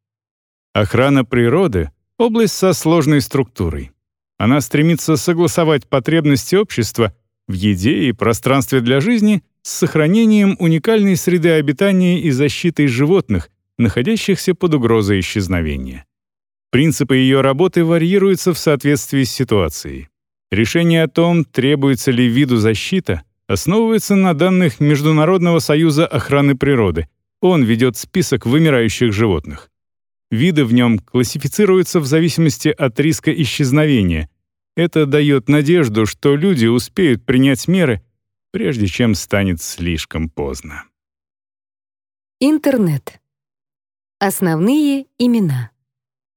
Охрана природы — область со сложной структурой. Она стремится согласовать потребности общества в еде и пространстве для жизни с сохранением уникальной среды обитания и защитой животных, находящихся под угрозой исчезновения. Принципы ее работы варьируются в соответствии с ситуацией. Решение о том, требуется ли виду защита, основывается на данных Международного союза охраны природы. Он ведет список вымирающих животных. Виды в нем классифицируются в зависимости от риска исчезновения. Это дает надежду, что люди успеют принять меры, прежде чем станет слишком поздно. Интернет. Основные имена.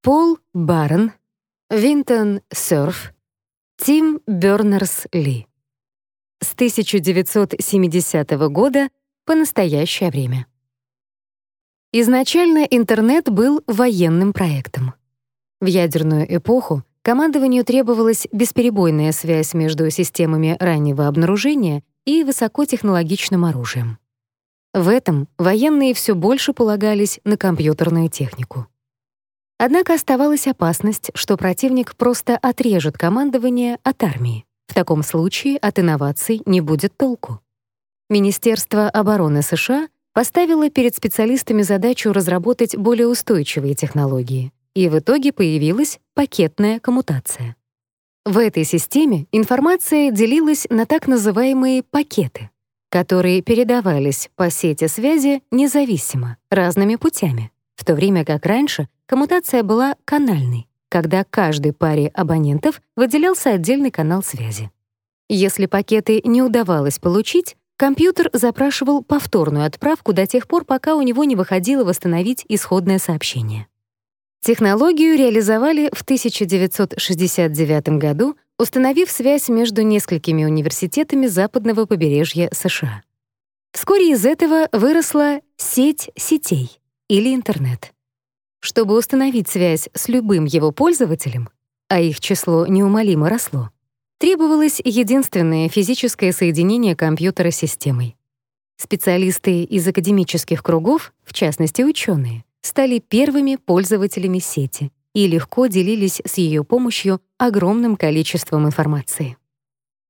Пол Барн, Винтон Сёрф, Тим Бёрнерс-Ли. С 1970 года по настоящее время. Изначально интернет был военным проектом. В ядерную эпоху командованию требовалась бесперебойная связь между системами раннего обнаружения и высокотехнологичным оружием. В этом военные все больше полагались на компьютерную технику. Однако оставалась опасность, что противник просто отрежет командование от армии. В таком случае от инноваций не будет толку. Министерство обороны США поставило перед специалистами задачу разработать более устойчивые технологии, и в итоге появилась пакетная коммутация. В этой системе информация делилась на так называемые пакеты которые передавались по сети связи независимо, разными путями, в то время как раньше коммутация была канальной, когда каждой паре абонентов выделялся отдельный канал связи. Если пакеты не удавалось получить, компьютер запрашивал повторную отправку до тех пор, пока у него не выходило восстановить исходное сообщение. Технологию реализовали в 1969 году установив связь между несколькими университетами западного побережья США. Вскоре из этого выросла сеть сетей или интернет. Чтобы установить связь с любым его пользователем, а их число неумолимо росло, требовалось единственное физическое соединение компьютера с системой. Специалисты из академических кругов, в частности ученые, стали первыми пользователями сети — и легко делились с ее помощью огромным количеством информации.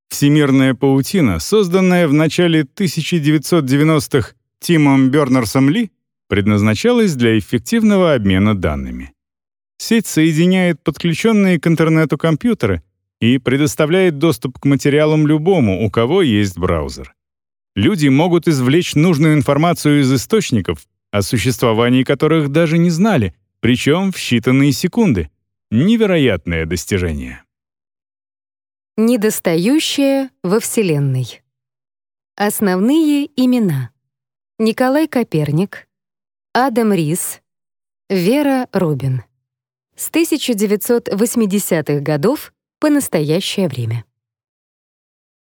Всемирная паутина, созданная в начале 1990-х Тимом Бернерсом Ли, предназначалась для эффективного обмена данными. Сеть соединяет подключенные к интернету компьютеры и предоставляет доступ к материалам любому, у кого есть браузер. Люди могут извлечь нужную информацию из источников, о существовании которых даже не знали, причем в считанные секунды. Невероятное достижение. Недостающее во Вселенной. Основные имена. Николай Коперник, Адам Рис, Вера Рубин. С 1980-х годов по настоящее время.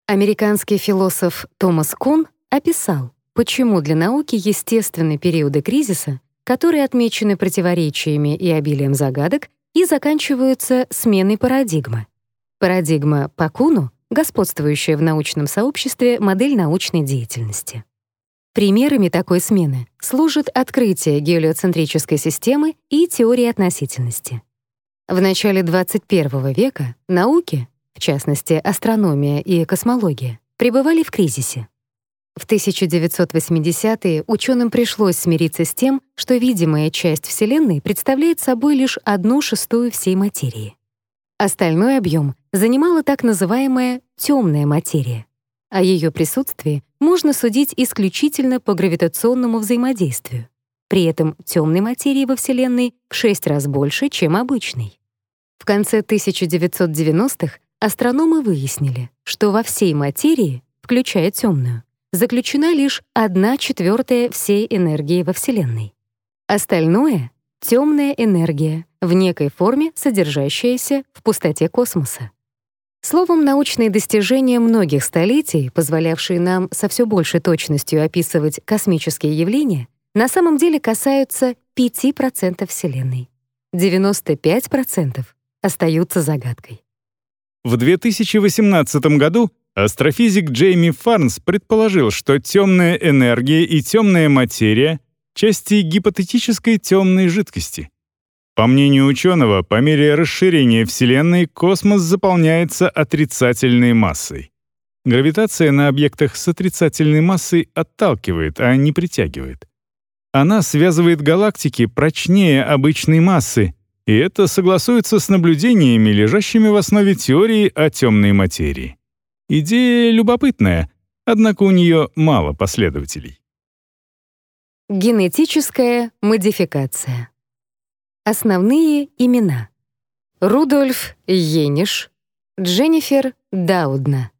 Американский философ Томас Кун описал, почему для науки естественны периоды кризиса которые отмечены противоречиями и обилием загадок и заканчиваются сменой парадигмы. Парадигма Пакуну — господствующая в научном сообществе модель научной деятельности. Примерами такой смены служат открытие гелиоцентрической системы и теории относительности. В начале 21 века науки, в частности астрономия и космология, пребывали в кризисе. В 1980-е ученым пришлось смириться с тем, что видимая часть Вселенной представляет собой лишь одну шестую всей материи. Остальной объем занимала так называемая темная материя. О ее присутствии можно судить исключительно по гравитационному взаимодействию. При этом темной материи во Вселенной в 6 раз больше, чем обычной. В конце 1990-х астрономы выяснили, что во всей материи, включая темную, заключена лишь одна четвертая всей энергии во Вселенной. Остальное — темная энергия, в некой форме содержащаяся в пустоте космоса. Словом, научные достижения многих столетий, позволявшие нам со все большей точностью описывать космические явления, на самом деле касаются 5% Вселенной. 95% остаются загадкой. В 2018 году астрофизик Джейми Фарнс предположил, что темная энергия и темная материя — части гипотетической темной жидкости. По мнению ученого, по мере расширения Вселенной космос заполняется отрицательной массой. Гравитация на объектах с отрицательной массой отталкивает, а не притягивает. Она связывает галактики прочнее обычной массы, и это согласуется с наблюдениями, лежащими в основе теории о темной материи. Идея любопытная, однако у нее мало последователей. Генетическая модификация. Основные имена. Рудольф Йениш, Дженнифер Даудна.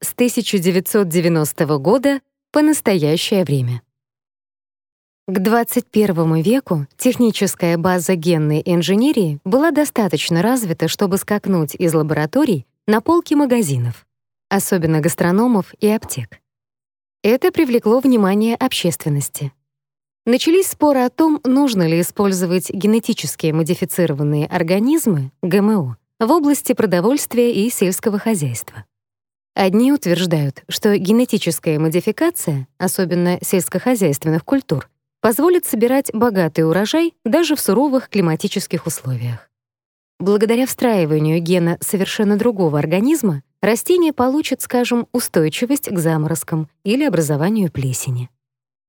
С 1990 года по настоящее время. К 21 веку техническая база генной инженерии была достаточно развита, чтобы скакнуть из лабораторий на полки магазинов, особенно гастрономов и аптек. Это привлекло внимание общественности. Начались споры о том, нужно ли использовать генетически модифицированные организмы, ГМО, в области продовольствия и сельского хозяйства. Одни утверждают, что генетическая модификация, особенно сельскохозяйственных культур, позволит собирать богатый урожай даже в суровых климатических условиях. Благодаря встраиванию гена совершенно другого организма растение получит, скажем, устойчивость к заморозкам или образованию плесени.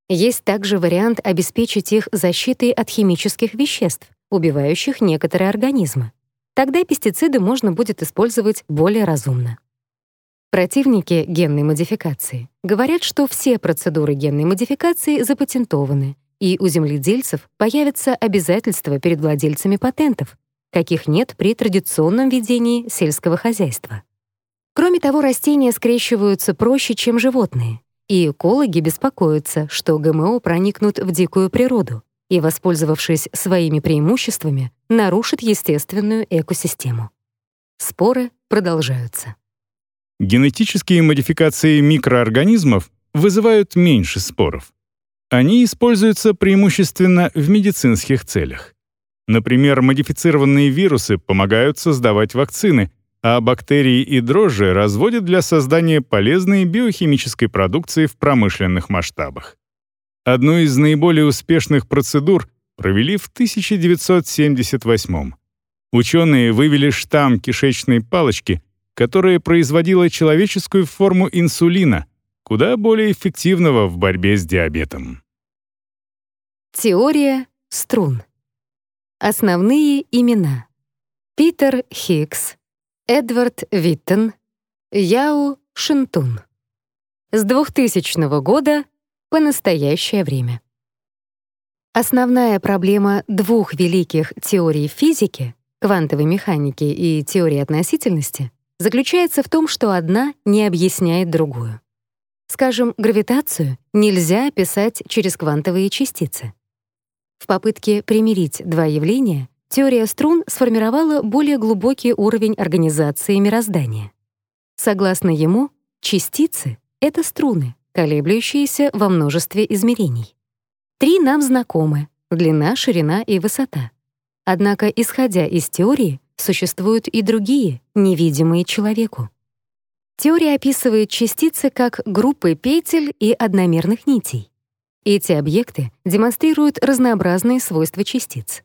Есть также вариант обеспечить их защитой от химических веществ, убивающих некоторые организмы. Тогда пестициды можно будет использовать более разумно. Противники генной модификации говорят, что все процедуры генной модификации запатентованы, и у земледельцев появятся обязательства перед владельцами патентов, каких нет при традиционном ведении сельского хозяйства. Кроме того, растения скрещиваются проще, чем животные, и экологи беспокоятся, что ГМО проникнут в дикую природу и, воспользовавшись своими преимуществами, нарушат естественную экосистему. Споры продолжаются. Генетические модификации микроорганизмов вызывают меньше споров. Они используются преимущественно в медицинских целях. Например, модифицированные вирусы помогают создавать вакцины, а бактерии и дрожжи разводят для создания полезной биохимической продукции в промышленных масштабах. Одну из наиболее успешных процедур провели в 1978 Ученые вывели штамм кишечной палочки, которая производила человеческую форму инсулина, куда более эффективного в борьбе с диабетом. Теория струн. Основные имена. Питер Хиггс, Эдвард Виттен, Яо Шинтун. С 2000 года по настоящее время. Основная проблема двух великих теорий физики — квантовой механики и теории относительности заключается в том, что одна не объясняет другую. Скажем, гравитацию нельзя описать через квантовые частицы. В попытке примирить два явления теория струн сформировала более глубокий уровень организации мироздания. Согласно ему, частицы — это струны, колеблющиеся во множестве измерений. Три нам знакомы — длина, ширина и высота. Однако, исходя из теории, существуют и другие, невидимые человеку. Теория описывает частицы как группы петель и одномерных нитей. Эти объекты демонстрируют разнообразные свойства частиц.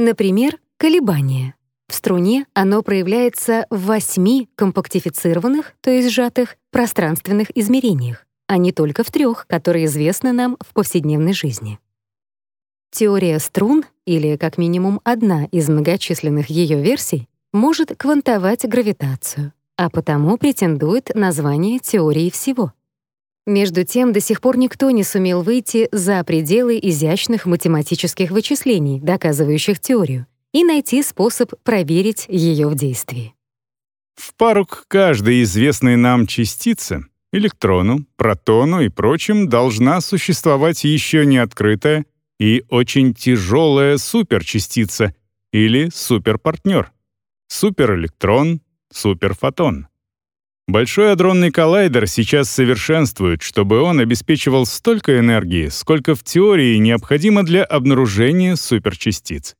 Например, колебание. В струне оно проявляется в восьми компактифицированных, то есть сжатых, пространственных измерениях, а не только в трех, которые известны нам в повседневной жизни. Теория струн, или как минимум одна из многочисленных ее версий, может квантовать гравитацию, а потому претендует на звание теории всего. Между тем, до сих пор никто не сумел выйти за пределы изящных математических вычислений, доказывающих теорию, и найти способ проверить ее в действии. В пару к каждой известной нам частице, электрону, протону и прочим, должна существовать еще не открытая и очень тяжелая суперчастица или суперпартнер. Суперэлектрон, суперфотон. Большой адронный коллайдер сейчас совершенствуют, чтобы он обеспечивал столько энергии, сколько в теории необходимо для обнаружения суперчастиц.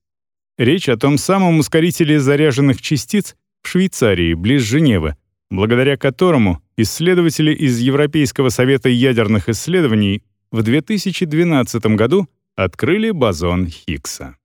Речь о том самом ускорителе заряженных частиц в Швейцарии, близ Женевы, благодаря которому исследователи из Европейского совета ядерных исследований в 2012 году открыли бозон Хиггса.